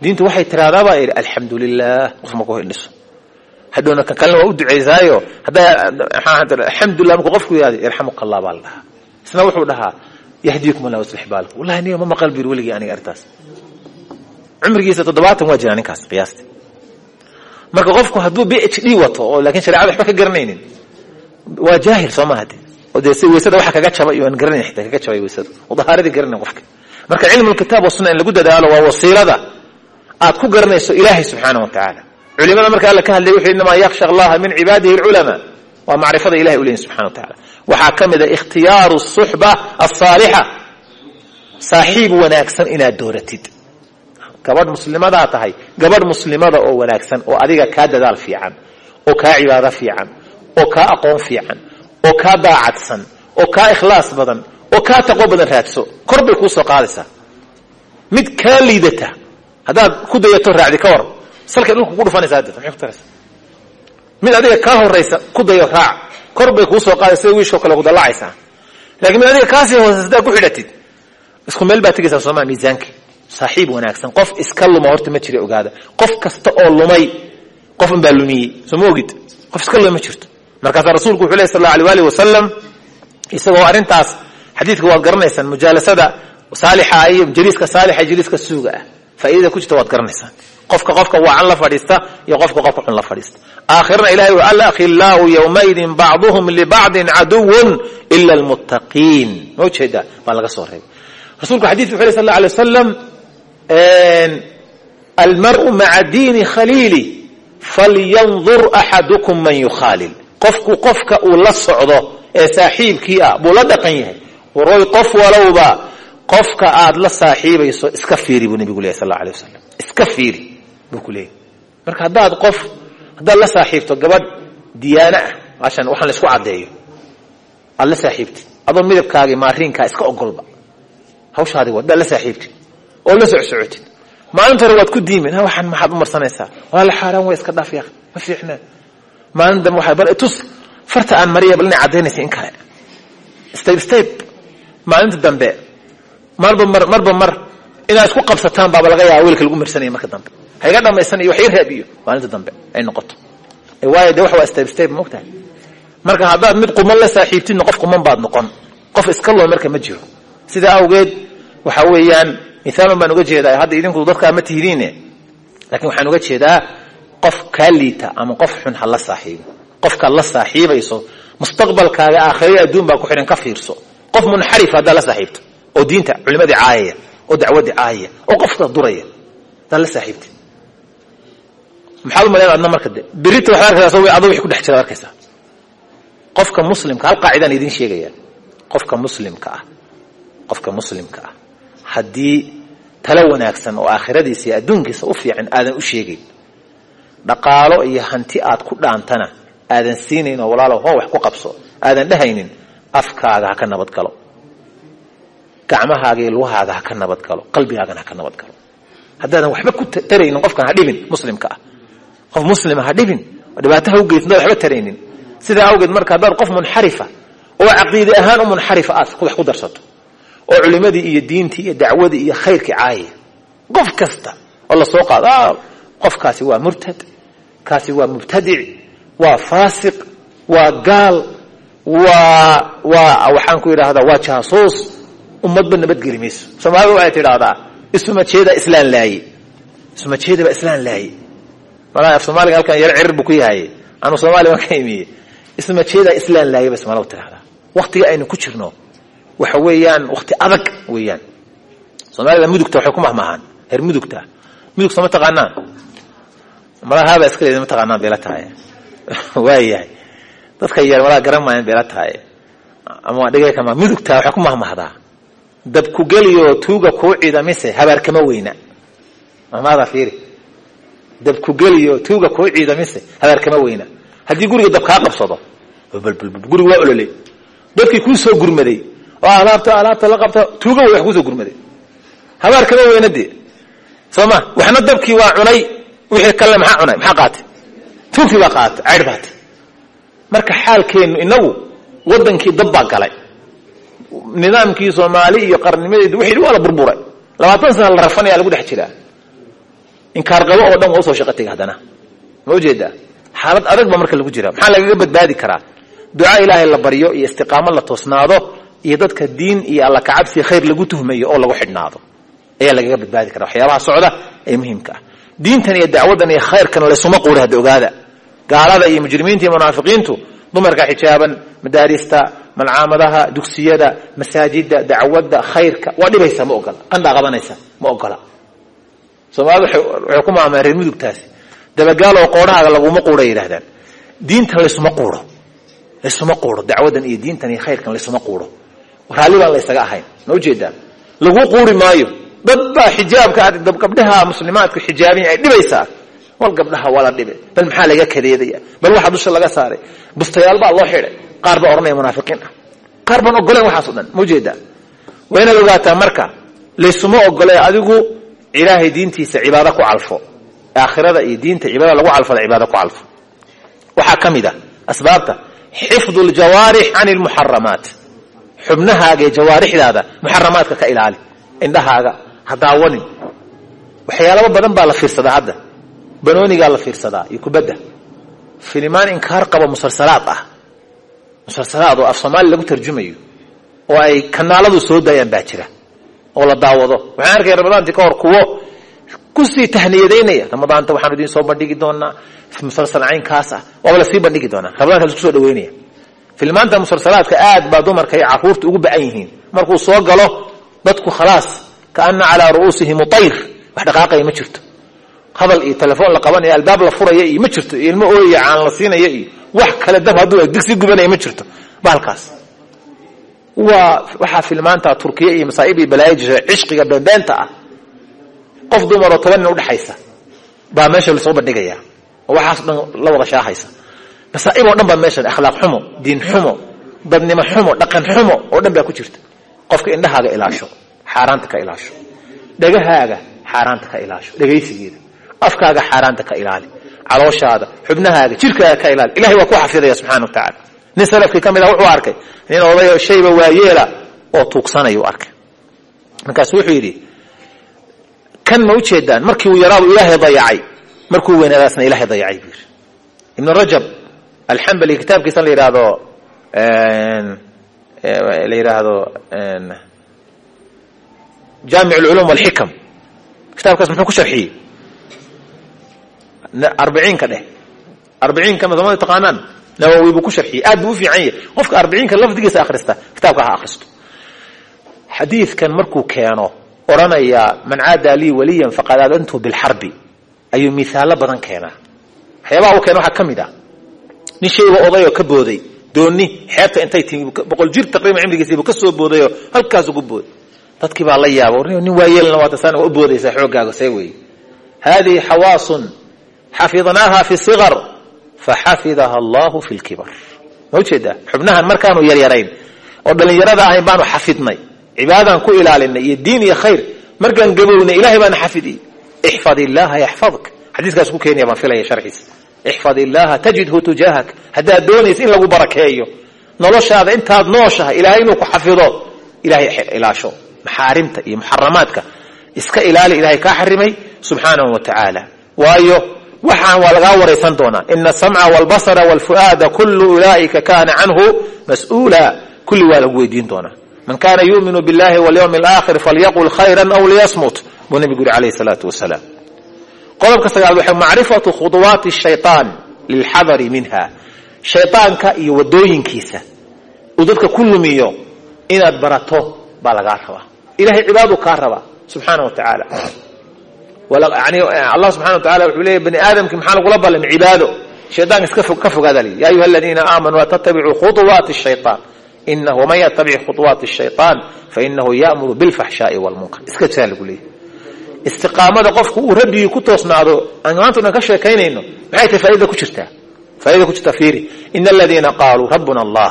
Diintu waxay tiraahdaa baa idhi alxamdu lilah qof marku hindhiso hadhowna kan kalena waa u duceysaayo alxamdulilah markuu qofku yihahdo yarxamuka allah baa la dhahaa. Isna wuxuu dhahaa yahdiikum allah waslix baalakum wallahi niga ma maqal bir weligii aniga artaas cumrigiisa toddobaatan waa jiraa ninkaas qiyaasti. Marka qofku hadduu b h d wato oo laakiin shareecada waxba ka garanaynin waa jaahil soo maha de weysada waxa kaga jabay aan garanayn xitaa kaga jabay weysada oo garanayn qofka marka cilmu lkitaab wasunna in lagu dadaalo waa wasiilada aad ku garanayso ilaahay subxaana wa tacaala culimada marka alla ka hadlay wuxuu inamaa yaksha allaha min cibaadihi alculamaa. Waa macrifada ilahay u subxana wa tacala waxaa ka mid a ikhtiyaaru suxba alsaalixa saaxiib wanaagsan inaad dooratid. Gabadh muslimadaa tahay gabadh muslimada oo wanaagsan oo adiga kaa dadaal fiican oo kaa cibaado fiican oo kaa aqoon fiican oo kaa daacadsan oo kaa ikhlaas badan oo kaa taqwo badan raadso kor bay kuu soo qaadaysaa. Mid kaa liidata haddaad ku dayato raacdi ka war salkay dhulka ku dhufanaysa hadda maxay ku taraysa. Mid adiga kaa horaysa ku dayo raac. Kor bay kuu soo qaadaysa sida wiishoo kale kudallacaysaa laakiin mid adiga kaasii hoosaysa haddaad ku xidhatid isku meel baad tegaysaa soomaa miisaanki saaxiib wanaagsan. Qof iska luma horta ma jira ogaada. Qof kasta oo lumay qof un baa lumiyey. Soo ma ogid? Qof iska luma ma jirto. Markaasaa rasuulku wuxuu ley sal allau alay alih wasalam isagoo arrintaas xadiidka waad garanaysaan mujaalasada saalixa iyo jaliiska saalixa jaliiska suuga ah. Faaidada ku jirta waad garanaysaan qofka qofka wacan la fadhiista iyo qofka qofka xun la fadhiista aakhirana ilahay ui alakhilaau yowmaidin bacduhum libacdin caduwun ila almuttaqiin. Ma u jeedaa? Baa laga soo reebay. Rasulku xadidku wuxu lay sal alla alay wasalam almar'u maca diini khaliili falyandur axadukum man yukhaalil. Qofku qofka uu la socdo ee saaxiibkii ah buu la dhaqan yahay. Waroy qof walowba qofka aad la saaxiibayso iska fiiri buu nabigu leyahy sal alla alay wasalam iska fiiri buu ku leeyahy marka haddaad qof haddaad la saaxiibto gabadh diyaano ah ashan waxaan la isku caddeeyo. Aad la saaxiibtid adoo midabkaagii maariinkaa iska ogolba. Hawshaadi wa haddaad la saaxiibtid oo la socsocotid maalinta hore waad ku diimin waxaan maxaad u marsanaysaa? Walaala xaaraan way iska dhaaf ya ma fiicnaa. Maalin dambe waxaa bal tus farta aan mariya bal inay caddaynaysa in kale. Step step maalinta dambe marba mar marba mar inaad isku qabsataan baaba laga yaaba wiilka lagu marsanaya marka dambe hayga dhamaysan iyo wax ii raabiyo maalinta dambe ay noqoto. Waayo de wax waa step step ma ogtahay? Marka haddaad mid quman la saaxiibtidna qof quman baad noqon. Qof iska loo marka ma jiro. Sidaa awgeed waxa weeyaan mithaalun baan uga jeedaa. Hadda idinku dadkaa ma tihidiine laakiin waxaan uga jeedaa qof kaa ama qof xun ha la saaxiibo la saaxiibayso mustaqbalkaaga aakhiraya adduun baa ku xidhan ka fiirso. Qof munxarif haddaad la saaxiibto oo diinta culimadii caayaya oo dacwadii caayaya oo qofka duraya haddaad la saaxiibtid maxaad umalayn adna marka de berita waxaad arkaysaa so adoo wix ku dhex jiraad arkaysaa. Qofka muslimka hal qaacidaan idiin sheegaya. Qofka muslimka ah qofka muslimka ah. Haddii talo wanaagsan oo aakhiradiisa iyo adduunkiisa u fiican aadan u sheegayn. Dhaqaalo iyo hanti aad ku dhaantana aadan siinayn oo walaalow hoo wax ku qabso aadan dhehaynin afkaaga ha ka nabad gacmahaaga iyo lugahaaga ha ka nabad qalbigaagana ha ka nabad haddaadan waxba ku taraynin qofkan ha dhibin muslimka ah qof muslima ha dhibin oo dhibaato ha ugeysin daad waxba taraynin sidaa awgeed marka haddaad qof munxarifa oo caqiide ahaan u munxarifa aad wax ku darsato oo culimadii iyo diintii iyo dacwadii iyo khayrkii caayaya qof kasta oo la soo qaado qofkaasi waa murtad kaasi waa mubtadic waa faasiq waa gaal waa waa waxaan ku idhaahdaa waa jaasuus. Ummadba nabadgeli mayso. Soomaalida waxay tidhaahdaa isuma jeeda islaan laaye isuma jeedaba islaan laaye malaa af soomaaliga halkan yar cirir ku yahay. Anu soomaaliya waan ka imiye isuma jeeda islaan laaye bay soomaalida tidhahdaa waktiga aynu ku jirno waxa weeyaan wakti adag weeyaan. Soomaalida mudugta waxay ku mahmaahaan reer mudugta. Mudug soo ma taqaanaan? Malaa haabaa iska leeda ma bayla tahay waayahay. Dadka yar malaa garan maayan bayla tahay ama dhigay kama mudugta waxay ku mahmahdaa. Dab ku geliyo tuuga kuu ciidamise habaar kama weyna. Mahmaadaa fiiri dab ku geliyo tuuga kuu ciidamise habaar kama weyna. Haddii guriga dab kaa qabsado guriga waa ololey dadkii kuu soo gurmaday oo alaabta alaabta la qabta tuuga way wax kuusoo gurmaday. Habaar kama weyna dee. Soo ma waxna dabkii waa cunay wixii kale maxaa cunay? Maxaa qaatay? Tuugkii baa qaatay caydh baatay marka xaalkeennu inagu waddankii dab baa galay. Nidaamkii soomaali iyo qarnimadeedu wixii waa la burburay. Labaatan sana la rafanaya lagu dhex jiraa inkaar qabo oo dhan waa u soo tegay haddana. Ma u jeedaa xaalad adag ba marka lagu jira. Maxaa lagaga badbaadi karaa? Ducaa ilaahay la baryo iyo istiqaamo la toosnaado iyo dadka diin iyo alla kacabsi khayr lagu tuhmayo oo lagu xidhnaado. Ayaa lagaga badbaadi karaa. Waxyaabaha socda ee muhiimka ah. Diintan iyo dacwaddan iyo khayrkan laysuma quuri hadda ogaada. Gaalada iyo mujrimiinta iyo munaafiqiintu dumarka xijaaban madaarista malcaamadaha dugsiyada masaajida dacwadda khayrka waa dhibaysa ma ogola. Qandhaa qabanaysa ma ogola soomaalida waxay ku maameen reer mudugtaasi dabagaaloo qoodhahaaga laguma quuray yidhahdaan diintan laysuma quuro laysuma quuro dacwaddan iyo diintan iyo khayrkan laysuma quuro raalli baan laysaga ahayn. Ma u jeedaa lagu quuri maayo. Dad baa xijaabka gabdhaha muslimaadku xijaabiya ay dhibaysaa. Wal gabdhaha waa la bal maxaa laga kadeedaya bal waxaa dusha laga saaray? Bustayaal baa loo xidhay. Qaar baa odhanaya munaafiqiin ah. Qaar baan ogoleen waxaaso dhan. Ma u jeedaa waa inaad ogaataa marka. Laysuma adigu ilaahay diintiisa cibaado ku calfo. Aakhirada iyo diinta cibaadada lagu calfada cibaado ku calfo. Waxaa ka mid a asbaabta. Xifdu ljawaarix can lmuxaramaat xubnahaaga jawaarixdaada muxaramaadka ka ilaali. Indhahaaga ha daawanin waxyaalaba badan baa la fiirsadaa hadda. Banoonigaa la fiirsadaa iyo kubadda. Filimaan inkaar qaba musalsalaad ah. Musalsalaad oo af soomaali lagu tarjumayo oo ay kanaaladu soo daayaan baa jira oo la daawado. Waxaan arkaya ramadaantii ka hor kuwo ku sii tahniyadaynaya. Ramadaanta waxaanu idiin soo bandhigi doonaa musalsal caynkaas ah. Waaba la sii bandhigi doonaa. Ramadaanka lasku soo dhaweynaya filmaanta musalsalaadka aad baa dumarka iyo carruurta ugu ba'an yihiin. Markuu soo galo dadku khalaas kaana calaa ru'uusihim tayr. Wax dhaqaaqaya ma jirto. Hadal iyo telefoon la qabanaya albaab la furaya iyo ma jirto. Iyo ilmo ooyaya caan la siinaya iyo wax kale dab hadduu digsi gubanaya ma jirto. Bahalkaas waa waxaa filmaanta turkiya iyo masaa'ib iyo balaayo jira cishqiga beenbeenta ah. Qof dumaroo toban nin udhexaysa baa meesha la soo bandhigaya. Oo waxaas dhan la wada shaahaysa. Masaa'ib oo dhan baa meesha akhlaaq xumo diin xumo dadnimo xumo dhaqan xumo oo dhan baa ku jirta. Qofka indhahaaga ilaasho xaaraanta ka ilaasho. Dhegahaaga xaaraanta ka ilaasho. Dhegaysigeeda. Afkaaga xaaraanta ka ilaali. Calooshaada xubnahaaga jirkaaga ka ilaali. Ilahay waa ku xafidaya subxana wa tacaala nin salafkii ka mid ah wuxuu arkay nin odayo shayba waayeela oo tuugsanaya u arkay. Markaasu wuxuu yidhi kan ma ujeedaan markii uu yaraabu ilaahay dayacay markuu weynaadaasna ilahay dayacay buu yidhi. Ibnu rajab alxambali kitaabkiisa la yidhaahdo la yidhaahdo jaamic alculuum walxikam kitaabkaas muxuu ku sharxiyey? Arbiciinka dheh. Arbiciinka masamada taqaanaan nawowi buu ku sharxiyey. Aad buu u fiican yahay. Qofka arbiciinka lafdigiisa akhrista kitaabka ha akhristo. Xadiidkan markuu keeno odhanaya man caadaa lii waliyan faqad aadantu bilxarbi. Ayuu mihaalo badan keenaa. Waxyaabaha uu keena waxaa ka mid ah. Nin shayba odayoo ka booday. Dooni xeebta intay timi boqol jir taqriiban cimrigiisiibuu ka soo boodayoo halkaas ugu booday. Dadkii baa la yaaba nin waayeelna waata saan waa u boodaysaa xooggaaga see weeye. Hadihi xawaasun xafidnaaha fi sigar faxafidaha allahu fi lkibar ma u jeedaa xubnahan markaanu yaryarayn oo dhallinyarada ahayn baanu xafidnay cibaadaan ku ilaalinay iyo diin iyo khayr markaan gabownay ilahay baana xafidiyey ixfad illaha yaxfadk xadiiskaas ku keenaya baan filaya sharxiisa ixfad illaha tajidhu tujaahak haddaad doonaysa in lagu barakeeyo noloshaada intaad nooshahay ilahay inuu ku xafido ilahay ilaasho maxaarimta iyo muxaramaadka iska ilaali ilahay kaa xarimay subxaanahu wa tacaala waayo waxaan waa lagaa waraysan doonaa. Ina asamca walbasara walfu'aada kullu ulaa'ika kaana canhu mas'uula. Kulli waa lagu weydiin doonaa. Man kana yuminu billahi walyawmi alaakhir falyaqul khayran aw liyasmut. Buu nabigu yuri alayhi salaatu wasalaam. Qodobka sagaal waxay macrifatu khuduwaati shaytaan lilxadari minha. Shaydaanka iyo wadooyinkiisa uu dadka ku lumiyo inaad barato baa lagaa rabaa. Ilahay cibaadu kaa rabaa subxaana wa tacaala yani allah subxana wa tacala wuxuu leeyahy bani aadamki maxaa lagula ballamay cibaado. Shaydaanka iska ka fogaada li ya ayuha aladiina aamanuu la tattabicuu khuduwaati shaytaan. Inahu waman yatabic khuduwaati shaytaan fainahu ya'muru bilfaxshaai walmunkar iska jiraa lagu leeyahy istiqaamada qofku uu rabbigii ku toosnaado aan maanta dhan ka sheekaynayno maxay tahay faaidada ku jirtaa? Faaidada ku jirtaa fiiri. Ina aladiina qaaluu rabbuna allah.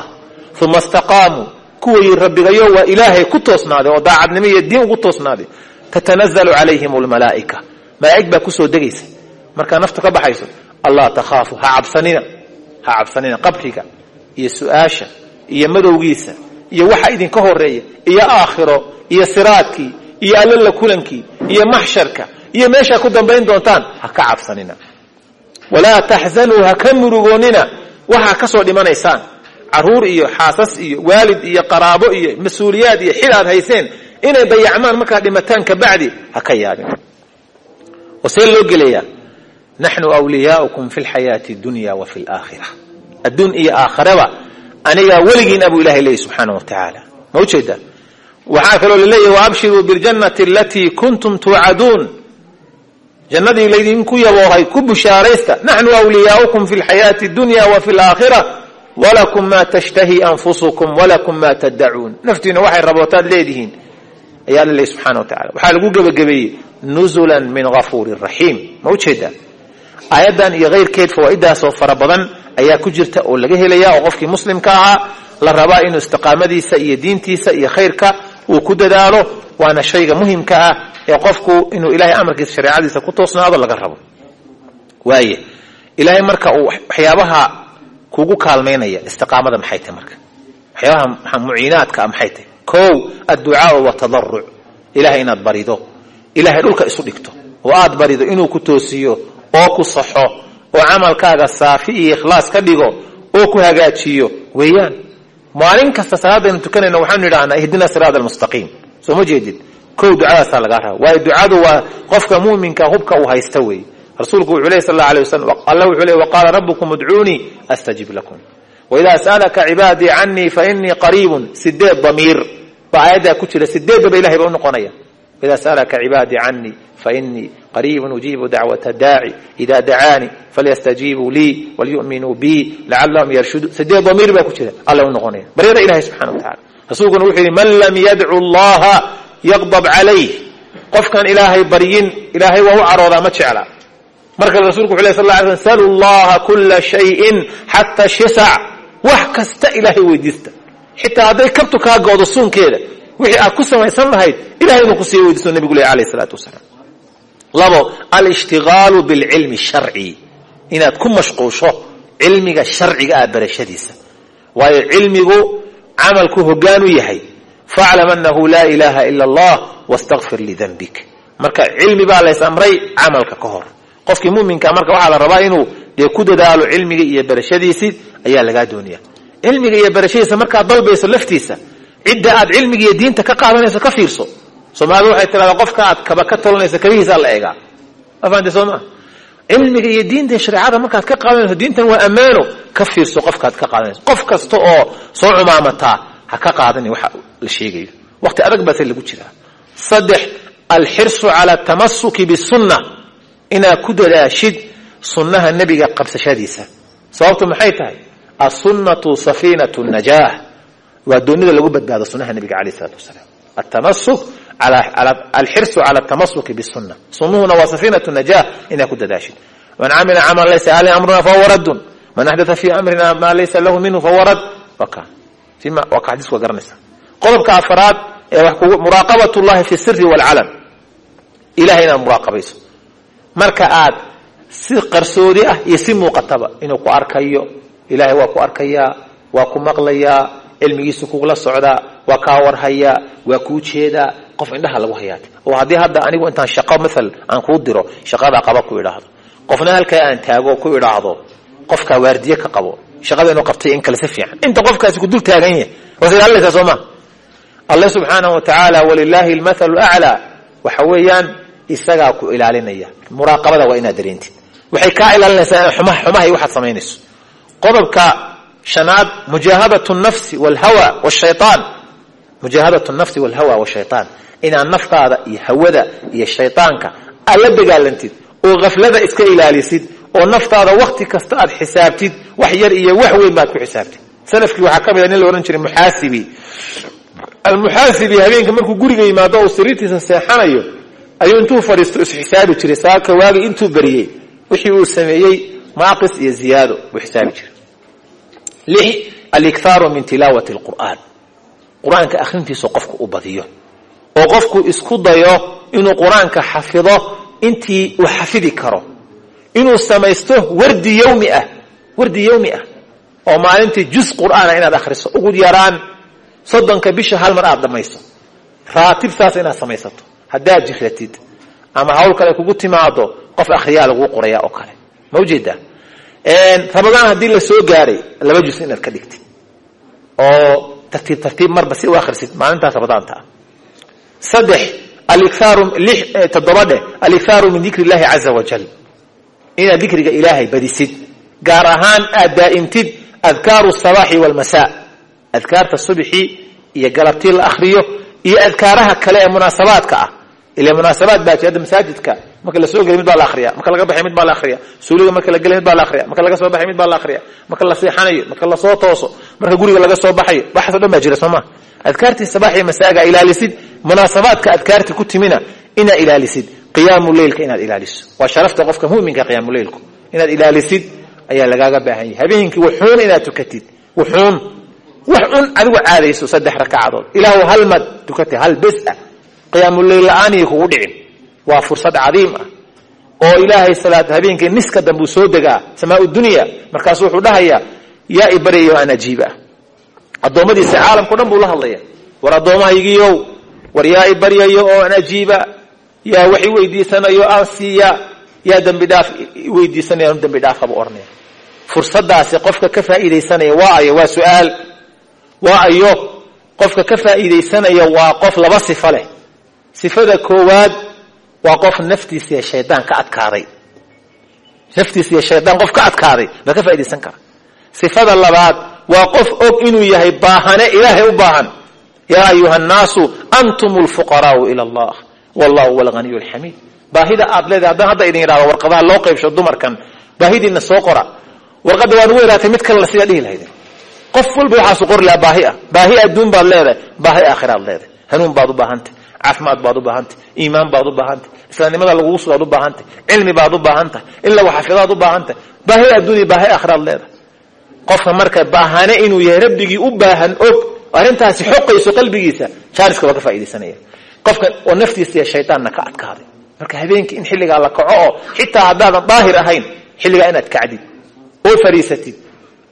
Uma istaqaamuu kuwii rabbigayo waa ilaahay ku toosnaaday oo daacadnimo iyo diin ugu toosnaaday tatanazalu calayhim almalaa'ika malaa'ig baa ku soo degaysa. Markaa naftu ka baxayso allah takhaafu ha cabsanina ha cabsanina qabriga iyo su'aasha iyo madowgiisa iyo waxa idinka horreeya iyo aakhiro iyo siraadkii iyo allala kulankii iyo maxsharka iyo meeshaa ku dambayn doontaan ha ka cabsanina. Walaa taxzanuu ha ka murugoonina. Waxaa ka soo dhimanaysaan. Caruur iyo xaasas iyo waalid iyo qaraabo iyo mas'uuliyaad iyo xil aad hayseen inay dayacmaan markaad dhimataan kabacdi ha ka yaabin. Oo see loo gelayaa. Naxnu wliyaaukum fi lxayaati dunya wa fi laakhira adduun iyo aakharaba anigaa weligiin abuu ilahay leeyay subxaana wa ma u jeedaa waxaa kaloo laleeyahy waabshiruu biljannati alatii kuntum tuucaduun. Jannadii laydinku yaboohay ku bushaaraysta naxnu wliyaaukum fi lxayaati dunya wa fi laakhira walakum ma tashtahi anfusukum walakum ma taddacuun. Naftiina waxay rabootaad leedihiin ayaa alla leeyay subxana wa tacala waxaa lagu gebagabeeyey nuzulan min gafuurin raxiim. Ma u jeedaa aayaddan iyo keyrkeed fawaa'idaasoo fara badan ayaa ku jirta oo laga helaya oo qofkii muslimka ahaa la rabaa inuu istiqaamadiisa iyo diintiisa iyo khayrka uu ku dadaalo waana shayga muhimka ah ee qofku inuu ilahay amarkiisa shareecadiisa ku toosnaado laga rabo. Waaye ilaahay marka uu waxyaabaha kugu kaalmaynaya istiqaamada maxay tahay marka? Waxyaabaha muciinaadka maxay tahay kow adducaau watadaruc ilahay inaad barido. Ilahay dhulka isu dhigto. Oo aad barido inuu ku toosiyo oo ku saxo oo camalkaaga saafi iyo ikhlaas ka dhigo oo ku hagaajiyo. Weeyaan maalin kasta salaadaynu tukanayno waxaanu idhahnaa ihdina siraada almustaqiim soo ma jeedid? Kow ducadaasaa lagaa raba waayo ducadu waa qofka muminka hubka uu haysta weeye rasuulku wuxuu ley sal alla alay wasalam alla wuxuu ley waqaala rabbukum udcuunii astajib lakum waidaa sa'alaka cibaadii canii fainii qariibun sideed damiir baa aayaddaa ku jira sideedaba ilahay ba unoqonaya waidaa sa'alaka cibaadii canii fainii qariibun ujiibu dacwata daaci ida dacaanii falyastajiibuu lii walyu'minuu bii lacalahum yarshuduun sideed damiir baa ku jira alla unoqonaya baryada ilahay subxana wa tacala rasuulkuna wuxuu yidhi man lam yadcu llaha yaqdab calayh qofkaan ilaahay baryin ilaahay waa u caroodaa ma jecla mar kale rasulku wuxu ley sal alay slm salu llaha kula shayin xata shisac wax kasta ilaahay weydiista. Xitaa hadday kabtu kaa goodo suunkeeda wixii aad ku samaysan lahayd ilahay inuu kusiiya weydiisto nebigu leh alayh isalaatu wasalaam. Labo alishtigaalu bilcilmi sharci. Inaad ku mashquusho cilmiga sharciga ah barashadiisa. Waayo cilmigu camalku hoggaan u yahay. Faclam anahu laa ilaha ila allah wastakfir lidanbik marka cilmi baa lays amray camalka ka hor. Qofkii muminka marka waxaa la rabaa inuu dee ku dadaalo cilmiga iyo barashadiisii ayaa lagaa doonaya. Cilmiga iyo barashadiisa markaad dalbayso laftiisa cidda aad cilmiga iyo diinta ka qaadanayso ka fiirso soomaalida waxay tiradaa qofka aad kaba ka tolanayso kabihiisaa la eegaa. Ma fahamte soo cilmiga iyo diinta shareecada markaad ka qaadanayso diintan waa ammaano ka fiirso qofkaad ka qaadanayso. Qof kasta oo soo cumaamataa ha ka qaadani waxa la sheegayo. Waqti adag baase lagu jiraa saddex alxirsu cala tamasuki bisunna inaad ku dadaashid sunnaha nebiga qabsashadiisa. Sababtu maxay tahay? Assunnatu safiinatu najaah waa doonida lagu badbaado sunnaha nebiga alayh isalaatu wasalaam. Atamasuk alxirsu cala tamasuki bisunna sunnuhuna waa safiinatu najaah inaad ku dadaashid man camila camalan laysa aleyh amruna fahuwa raddun man axdaa fi amrina maa laysa lahu minhu fahuwa rad. Waa ka xadiisku waa garanaysa. Qodobka afaraad ee muraaqabat llahi fi siri waalcalan ilahay inaad muraaqabayso marka aad si qarsoodi ah iyo si muuqataba inuu ku arkayo. Ilahay waa ku arkayaa waa ku maqlayaa cilmigiisu kugula socdaa waa kaa warhayaa waa kuu jeedaa qof indhaha lagu hayaati. Oo haddii hadda anigu intaan shaqo maal aan kuu diro shaqadaa qaba ku idhaahdo qofna halkaa aan taago ku idhaahdo qofkaa waardiye ka qabo shaqada qabtay in kale si fiican. Inta qofkaasi ku dul taagan yahay waas ilaalinaysaa soo ma? Alle subxaanahu wa tacaala walilaahi almathalu aclaa waxa weeyaan isagaa ku ilaalinaya. Muraaqabada waa inaad dareentid waxay kaa ilaalinaysaa xumaha waxaad samaynayso. Qodobka shanaad mujaahadat nafsi walhawa washayaan mujaahadat nafsi walhawa washaytaan inaad naftaada iyo hawada iyo shaydaanka aad la dagaalantid oo khaflada iska ilaalisid oo naftaada wakti kasta aad xisaabtid wax yar iyo wax weyn baad ku xisaabtid. Salafkii waxaa ka mid a nin la odhan jiray muxaasibi. Almuxaasibi habeenka markuu guriga yimaado oo sariirtiisa seexanayo ayuu intuu fadhiisto isxisaabi jiray saaka waagi intuu beriyey wixii uu sameeyey naaqis iyo ziyaado buu xisaabi jiray lix aliktaaru min tilaawati alqur'aan qur'aanka akhrintiisa qofku u badiyo. Oo qofku isku dayo inuu qur'aanka xafido intii uu xafidi karo. Inuu samaysto wardi yawmi ah wardi yawmi ah. Oo maalintii juz qur'aana inaad akhriso. Ugu yaraan soddonka bisha hal mar aad dhammayso raatib saas inaad samaysato. Haddaad jiratid ama hawl kale kugu timaado qof akhriyaa laguu qoraya oo kale. Ma u jeedaa ramadaan haddii la soo gaaray laba juz inaad ka dhigtid. Oo tartiib tartiib marba si u akhrisid maalintaas ramadaanta saddex alikaaru lix toddoba dheh alikhaaru min dikri illahi caza wajal inaad dikriga ilaahay badisid. Gaar ahaan aad daa'imtid adkaaru sabaaxi walmasaa. Adkaarta subxi iyo galabtii la akhriyo iyo adkaaraha kale ee munaasabaadka ah ila munaasabaad baa hadda masaajidka marka la soo gelay mid baa la akhriya marka laga baxay mid baa la akhriya suuliga marka la gelay mid baa la akhriya marka laga soo baxay mid baa la akhriya marka la seexanayo marka la soo tooso marka guriga laga soo baxayo waxaasoo dhan baa jira soo ma adkaartii sabaax iyo masaaga ilaalisid munaasabaadka adkaarta ku timina inaad ilaalisid qiyaamu leylka inaad ilaaliso waa sharafta qofka muminka qiyaamu leylku inaad ilaalisid ayaa lagaaga baahan yahay habeenkii wuxuun inaad tukatid wuxuun wax un adigu caadayso saddex rakacadood ilaahu hal mad tukatay hal bes ah qiyaamuleyl la'aaniyay kugu dhicin. Waa fursad cadiim ah oo ilaahay salaad habeenkii niska dambuu soo degaa samaa dunya. Markaasu wuxuu dhahayaa yaa i baryayo aan ajiiba addoommadiisa caalamkao dhan buu la hadlaya war addoommahaygiiow war yaa i baryayo oo aan ajiiba yaa wax weydiisanayo aan siiya. Yaa dembi dhaaf weydiisanaya anu dembi dhaafa buu ohanaya fursadaasi qofka ka faa'iidaysanaya waa ayo waa su'aal. Waa ayo qofka ka faa'iidaysanaya waa qof laba sifo leh sifada koowaad waa qof naftiisa iyo shaydaan ka adkaaday naftiisa iyo shaydaan qof ka adkaaday baa ka faa'idaysan kara. Sifada labaad waa qof og inuu yahay baahane ilaahay u baahan. Yaa ayuha annaasu antum lfuqaraau ila allah. Wallahu huwa alghaniyu alxamiid baahida aad leedahay haddaan hadda idin yidhahdo warqadaha loo qaybsho dumarkan baahidiina soo qora. Warqadda waan ugu yaraatay mid kale la sidaa dhihi lahayd. Qof walba waxaasu qori lahaa baahi ah. Baahi adduun baad leedahay baahi aakhiraad leedahay. Hanuun baad u baahantay caafimaad baad u baahantay iimaan baad u baahantay islaamnimada lagugu sugaad u baahantahy cilmi baad u baahantahay in lagu xafidaad u baahantahay baahi adduun iyo baahi aakhiraad leedahay. Qofka marka baahane inuu yahay rabbigii u baahan og arrintaasi xoqayso qalbigiisa jaaliska waa ka faa'idaysanaya qofka oo naftiisa iyo shaydaanna ka adkaaday. Marka habeenkii in xilligaa la kaco oo xitaa haddaadan daahir ahayn xilligaa inaad kacdid oo fariisatid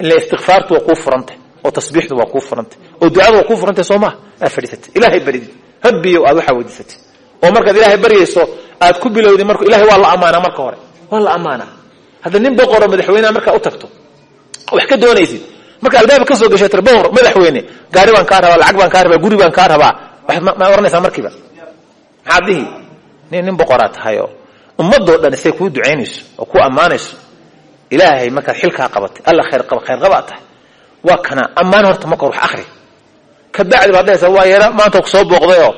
ila istikfaartu waa kuu furantay oo tasbiixdu waa kuu furantay oo ducadu waa kuu furantay soo maha aad fadhiisatid ilaahay baridid rabbiyo aad waxaa weydiisatid oo markaad ilaahay baryayso aad ku bilowdid marka ilahay waa la ammaanaa marka hore. Waa la ammaanaa. Hadda nin boqoroo madaxweyneha markaa u tagto wax ka doonaysid. Marka albaabka ka soo gashay tir boqor madaxweyne gaari baan kaa rabaa lacag baan kaa rabaa guri baan kaa rabaa. Ma ohanaysaa markiiba? Maxaad dhihi nin nin boqoraa dhan isay kuu ducaynayso oo ku ammaanayso. Ilaahay markaad xilkaa qabatay. Alla khayr qaba khayr qabaa tahay. Waa kana ammaan horta marka hor wax ka bacdi baad dhahaysaa waa yeela maanta ku soo booqdayoo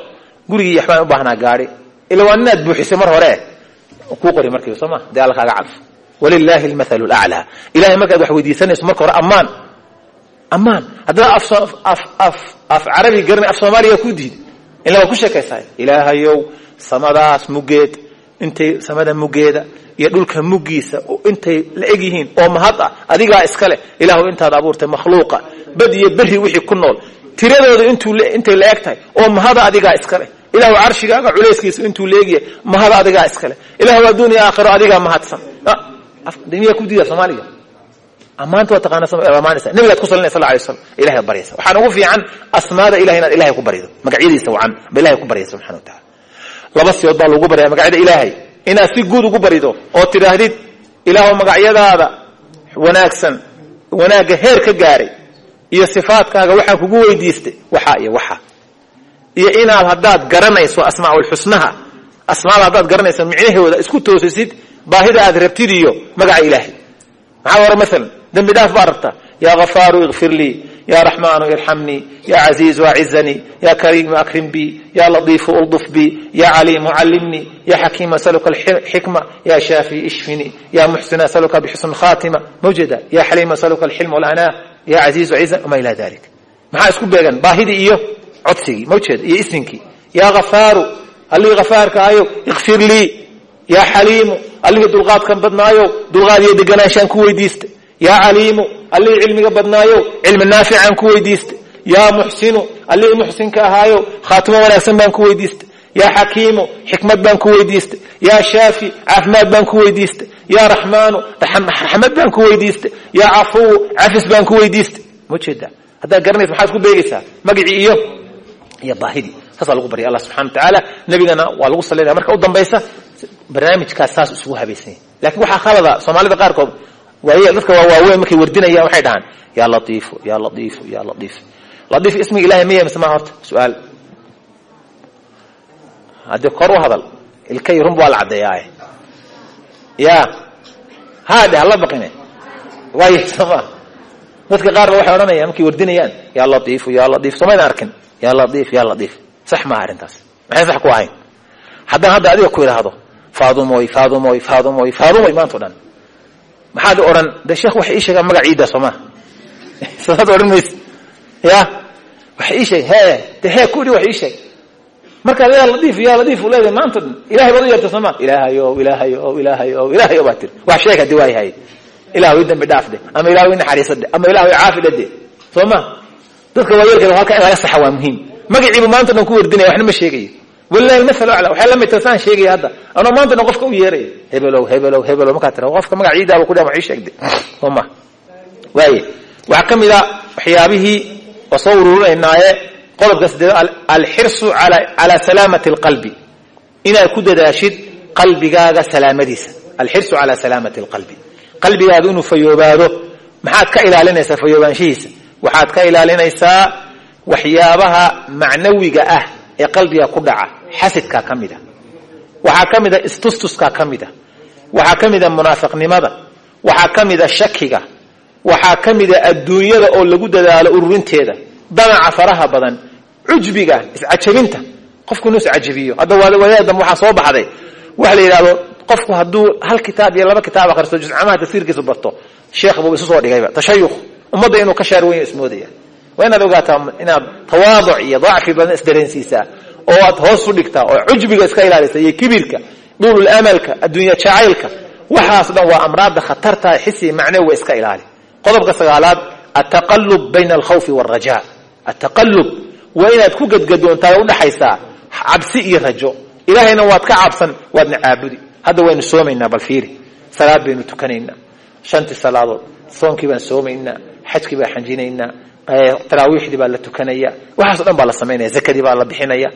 gurigii waxbaan u baahnaa gaari ila waa ninaad buuxisay mar hore kuu qori markiiba soo ma? Dee alla kaaga calfo walilahi almathalu laclaa ilahay markaad wax weydiisanayso marka hore ammaan. Ammaan. Haddana af carabi garanay af soomaaliya ku diid ila waa ku sheekaysaa ilaahayow samadaas muggeed intay samada muggeeda iyo dhulka muggiisa intay la eg yihiin oo mahad ah adigaa iskale ilaahu intaad abuurtay makhluuqa bad iyo berri wixii ku nool tiradooda intay la eg tahay oo mahada adigaa iskale ilahu carshigaaga culayskiisa intuu leegyahay mahada adigaa iskale ilahu adduuniya aakhiro adigaa mahadsan. Miyaa ku diida soomaaliga ammaanta waa taqaanamaanaysa nabigaad ku salinay sal lay slam ilahay ad baryaysa ugu fiican asmaada ilahay inaad ilahay ku barido. Magacyadiisa wacan ba ilahay ku baryaysa subxana wa taala laba siyood baa lagu baryaa magacyada ilaahay. Inaad si guud ugu barido oo tidhaahdid ilaahu magacyadaada wanaagsan wanaagga heer ka gaaray iyo sifaadkaaga waxaan kugu weydiistay waxaa iyo waxa. Iyo inaad haddaad garanayso asmaaulxusnaha asmaada haddaad garanayso micnahooda isku toosisid baahida aad rabtid iyo magaca ilaahay. Maxaa hore maalan dembi dhaaf baa rabtaa yaaghafaaru ikfir lii ya raxmaanu irxamnii ya casiizu acizanii ya kariimu akrim bi ya latiifu ulduf bi ya caliimu callimnii ya xakiimu asaluka alxikma ya shaafi ishfinii ya muxsin asaluka bixusn khaatima. Mawjada. Ya xaliim asaluka alxilma walanaa ya casiizu acizan wama ila dalik maxaa isku beegan baahidii iyo codsigii mawjeeda iyo isinkii yaghafaaru allihii ghafaarka ayo ikfir lii ya xaliimu allihii dulqaadkan badnaayo dulqaad iyo deganaanshaan ku weydiista ya caliimu allihii cilmiga badnaayo cilmi naaficaan ku weydiista ya muxsinu allihii muxsinka ahaayo khaatimo wanaagsan baan ku weydiista ya xakiimu xikmad baan ku weydiista ya shaafi caafimaad baan ku weydiista ya raxmaanu raxmad baan ku weydiista ya cafuwu cafis baan ku weydiista ma jeeda. Haddaad garanaysa maxaad ku beegaysaa? Magacii iyo iyo baahidii. Saasaa lagu barya allah subxana wa tacaala nebigana waa lagu salinaya marka u dambaysa barnaamijkaas saas isugu habaysanya laakiin waxaa khalada soomaalida qaarkood waay dadka waa waaweyn markay wardinayaan waxay dhahaan ya latiifu ya latiifu ya latiif. Latiif ismiga ilahay miya mise maa horta. Su'aal haddii kor u hadal ilkay run waa la caddeeyaaye ya haadhe hala baqine. Waay soma dadka qaar ba waxay odhanayaan wardinayaan ya latiifu ya latiif somaydan arkin. Ya latiif ya latiif. Sax maaha arrintaas. Maxay sax ku ahayn? Haddaan hadda adiga ku idhaahdo faadumoy faadumoy faadumoy faadumoy maanta o dhan. Maxaad odhan de sheekh waxay ii sheegaan magac ciidda soo maha saad odhan waxay ii sheeg hee de hee wax ii sheeg markaad yaa latiif ya latiif u leedahay maanta ilahay baad u yeerta soo ma? Ilaahayo ilaahayo ilaahayo ilaahayo baa tiri. Wax sheeg haddii waa yahay. Ilahu i dambi dhaaf ama ilahu i naxariisa de ama ilahu i caafi dhe de. Dadka waa yeelkeeda halka in saxa waa muhiim. Magaciibu maanta ku wardinaya waxna ma sheegayo. Walilahi almathal acla waxay la mid tahay saan sheegaya maanta qofka u yeeraya hebelow hebelow hebelow markaa tira. Qofka magac ciidaaba ku dhaha wax ii sheegde soo ma? Waaye waxaa ka mid a waxyaabihii oo soo qodobka sideed alxirsu calaa salaamati alqalbi. Inaad ku dadaashid qalbigaaga salaamadiisa. Alxirsu calaa salaamati alqalbi. Qalbigaaga inuu fayoobaado maxaad ka ilaalinaysaa fayoobaanshihiisa waxaad ka ilaalinaysaa waxyaabaha macnawiga ah ee qalbiga ku dhaca. Xasidkaa ka mida waxaa ka mida istustuskaa ka mida waxaa ka munaafiqnimada. Waxaa ka mida shakiga. Waxaa ka mida adduunyada oo lagu dadaalo ururinteeda damaca faraha badan cujbiga iscajabinta. Qofku inuu iscajabiyo. Hadda wadaada dambe waxaa soo baxday. Waxa la yidhahdo qofku hadduu hal kitaab iyo laba kitaab akhristo juscamaha tafsiirkiisu barto. Sheekh buu isu soo dhigayba tashayukh ummadda inuu ka shaar weyn ismoodaya. Waa inaad ogaataa inaad tawaaduc iyo dacfi badan isdareensiisaa oo aad hoos u dhigtaa oo cujbiga iska ilaalisa iyo kibirka duulul amalka adduunya jacaylka. Waxaas dhan waa amraadda khatarta xisi macnewi wa iska ilaali. Qodobka sagaalaad altaqalub bayna alkhawfi waalraja altaqalub waa inaad ku gadgadoontaa udhaxaysaa cabsi iyo rajo. Ilaahayna waad ka cabsan waadna caabudi. Hadda waynu soomaynaa bal fiiri. Salaad baynu tukanaynaa. Shantii salaadood soonkii baan soomaynaa xajkii baan xanjinaynaa taraawiixdii baa la tukanaya waxaaso dhan baa la samaynaya zakadii baa la bixinaya.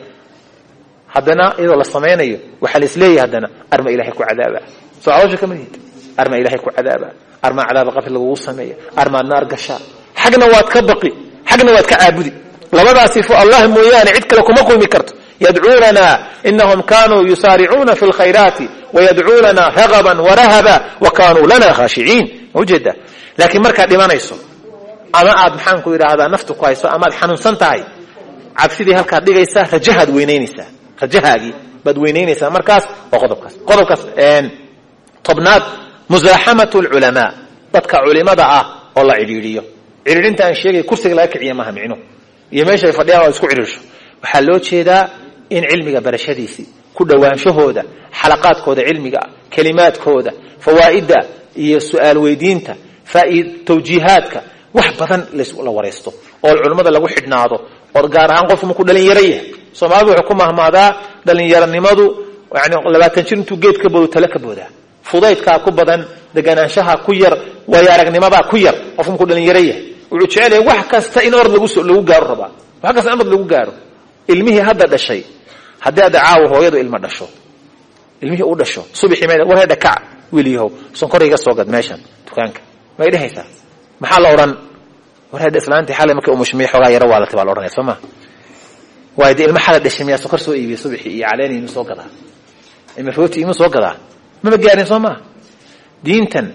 Haddana iyadoo la samaynayo waxaa la is leeyahay haddana arma ilahay ku cadaaba soo caloosha kama hid arma ilahay ku cadaaba armaa xagna waad ka caabudi. Labadaas sifo allah mooyaane cid kale kuma kulmi karto. Yadcuunana inahum kanuu yusaaricuuna fi lkhayraati wayadcuunana ragaban warahaba wa kanuu lana khaashiciin ma ujeeda laakiin markaad dhimanayso ama aad maxaan ku idhaahdaa naftu ku hayso amaad xanuunsan tahay cabsidii halkaad dhigaysaa rajahaad weynaynaysaa. Rajahaagii baad weynaynaysaa markaas waa qodobkaas. Qodobkaas tobnaad musaaxamatu lculamaa dadka culimada ah oo la cidhiidhiyo cidhiidhinta aan sheegay kursiga laga kiciya maaha micnu iyo meeshaay fadhiyaan oo isku cidhiirsho waxaa loo jeedaa in cilmiga barashadiisii ku dhowaanshahooda xalaqaadkooda cilmiga ah kelimaadkooda fawaa'idda iyo su'aal weydiinta tawjiihaadka wax badan la waraysto oo culimmada lagu xidhnaado. Oo gaar ahaan qofku markuu dhalinyaro yahay soomaalidu wuxuu ku mahmaadaa dhalinyaronimadu yani labaatan jir intuu geed ka boodo tale ka boodaa. Fudaydkaa ku badan deganaanshaha ku yar waayo aragnimadaa ku yar qofku markuu dhalinyaro yahay wuxuu jecel yahay wax kasta in orod lagu gaaro rabaa. Wax kasta in lagu gaaro. Ilmihii hadda dhashay haddii hadda caawa hooyadu ilma dhasho ilmihii u dhasho subaxii ma war hedha kac wiilyahow sonkor iga soo gad meeshan dukaanka. May dhehaysaa maxaa la odhan? War hedha islaantii xalay markay umushmiya xoogaa yaro waalatay baa la odhanaya soo ma? Waayo dee xala dhashay miyaa sonkor soo iibiya subaxii iyo caleeni imu soo gadaa? Ima rooti imu soo gadaa? Maba gaarin soo diintan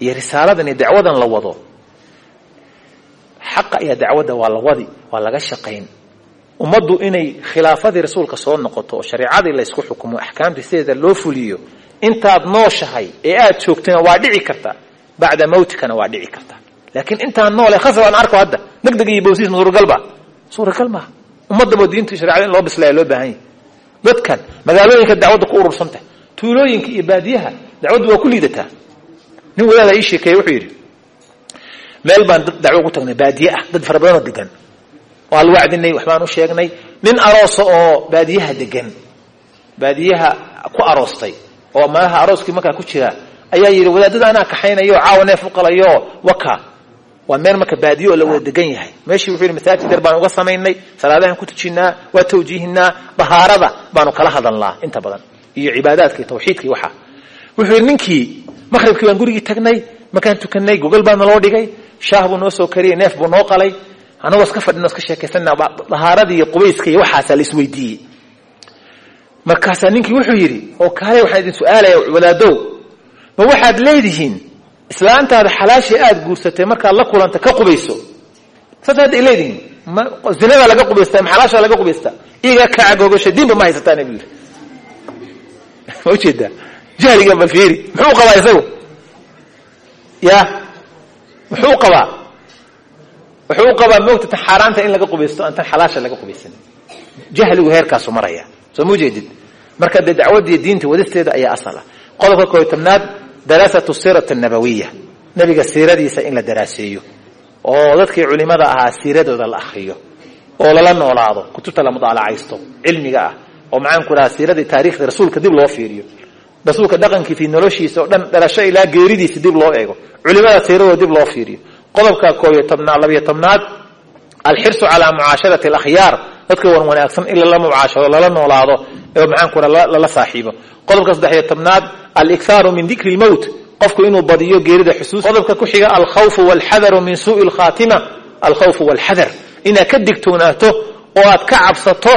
iyo risaaladan iyo dacwadan la wado xaqa iyo dacwadda waa la wadi waa laga shaqayn. Ummaddu inay khilaafadii rasuulka soo noqoto oo shareecadii la ysku xukumo axkaamtii sideeda loo fuliyo intaad nooshahay ee aad joogtayna waa dhici karta bacda mawtikana waa dhici karta. Laakiin intaan noole khasab aan arko hadda degdeg iyo bawsiis ma suuragalba suuragal maaha ummaddaba diinta in loo bislaya loo baahan yahy dadkan magaalooyinka dacwadda ku urursantah tuulooyinka iyo baadiyaha waa ku liidataa nin wadaada ii sheekeeye wuxuu yidhi meel baan dad dacwo ugu tagnay baadiye ah dad fara badanoo degan. Waa la wacdinay waxbaan u sheegnay. Nin aroosa oo baadiyaha degan baadiyaha ku aroostay oo malaha arooskii markaa ku jira ayaa yidhi wadaadada anaa kaxaynayo caawa neef u qalayo waka. Waa meel marka baadiyo oo la wada degan yahay. Meeshii wuxuu yidhi masaajid yar baan uga samaynay salaadahan ku tujinaa waa tawjiihinaa dahaarada baanu kala hadalnaa. Inta badan. Iyo cibaadaadka iyo tawxiidka iyo waxaa wuxuu yidhi ninkii maqhribkii baan gurigii tagnay markaan tukanay gogol baa naloo dhigay shaah buu noo soo kariyey neef buu noo qalay. Anagoo iska fadhino iska sheekaysana dahaaradii iyo qubayska iyo waxaasaa la isweydiiyey. Markaasaa ninkii wuxuu yidhi oo kaale waxaan idin su'aalaya wadaadow ma waxaad leedihiin islaantaada xalaashii aada guursatay markaad la kulanta ka qubayso? Saas ay leedihiin zinadaa laga qubaystaa ma xalaashaa laga qubaystaa? Iyagaa kaa cagoogashay diinba ma haysataan buu yidhi ma u jeedaa jahliga bal fiiri muxuu qabaa isagu? Ya muxuu qabaa. Wuxuu qabaa mawtata xaaraanta in laga qubaysto aan tan xalaasha laga qubaysan jahligu heerkaasu maraya. Soo ma ujeedid marka dee dacwaddiiyo diinta wadisteeda ayaa asal ah qodobka kooyo tobnaad daraasatu siirati annabawiya nebiga siiradiisa in la daraaseeyo. Oo dadkii culimada ahaa siiradooda la akriyo. Oo lala noolaado. Kutubta la mudaalacaysto. Cilmiga ah. Oo maxaan ku dhaha siiradii taarikhda rasuulka dib loo fiiriyo rasuulka dhaqankiisii noloshiisa oo dhan dhalasho ilaa geeridiisa dib loo eego. Culimada siiradooda dib loo fiiriyo. Qodobka koobiyo tobnaad labiyo tobnaad alxirsu calaa mucaasharati alakhyaar dadka wan wanaagsan in lala mucaasharo lala noolaado oo maxaan lala saaxiibo. Qodobka saddexiyo tobnaad alikhaaru min dikri lmowt qofku inuu badiyo geerida xusuus. Qodobka ku xiga alkhawfu walxadaru min suui lkhaatima alkhawfu walxadar. Inaad ka digtoonaato oo aad ka cabsato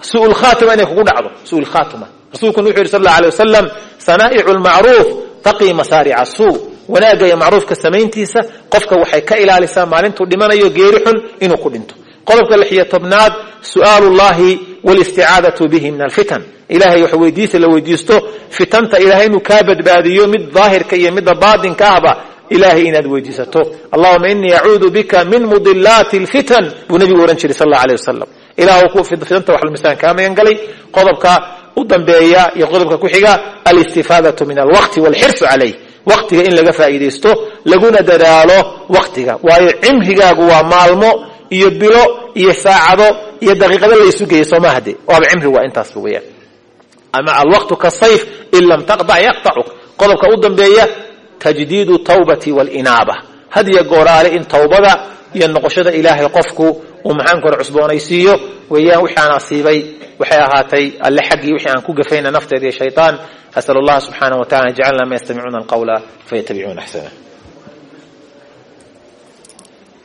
su'ul khaatima inay kugu dhacdo. Su'ul khaatima rasuulkuna wuxuu yidhi sal alla alay wasalam sanaa'icu lmacruuf taqii masaarica suu wanaagga iyo macruufka samayntiisa qofka waxay ka ilaalisaa maalintuu dhimanayo geeri xun inuu ku dhinto. Qodobka lixiyo tobnaad su'aalu llahi walisticaadatu bihi min alfitan. Ilahay wax weydiisa la weydiisto fitanta ilahay inuu kaa badbaadiyo mid daahirka iyo midda baatinka ahba ilahay inaad weydiisato. Allahuma inii acuudu bika min mudilaati lfitan buu nabigu ohan jiray sal alla alay wasalam ilah fitanta wax misaan kaa magan galay qodobka u dambeeya iyo qodobka ku xiga alistifaadatu min alwaqti walxirsu calayh waqtiga in laga faa'iidaysto laguna dadaalo waqtiga. Waayo cimrigaagu waa maalmo iyo bilo iyo saacado iyo daqiiqado laysu geeyey soo maha de waaba cimri waa intaasba weyaan ama alwaqtu kasayf in lam taqdac yaqtacuk qodobka u dambeeya tajdiidu tawbati walinaaba. Had iyo gooraale in tawbada iyo noqoshada ilaahay qofku uu maxaan kore cusboonaysiiyo? Weeyaan wixii aan asiibay waxay ahaatay alle xaggii wixii aan ku gafayna nafteeda iyo shaytaan. Asal allah subxaanaه wa tacala jcalna ma yastamicuuna alqawla fayatabicuuna axsana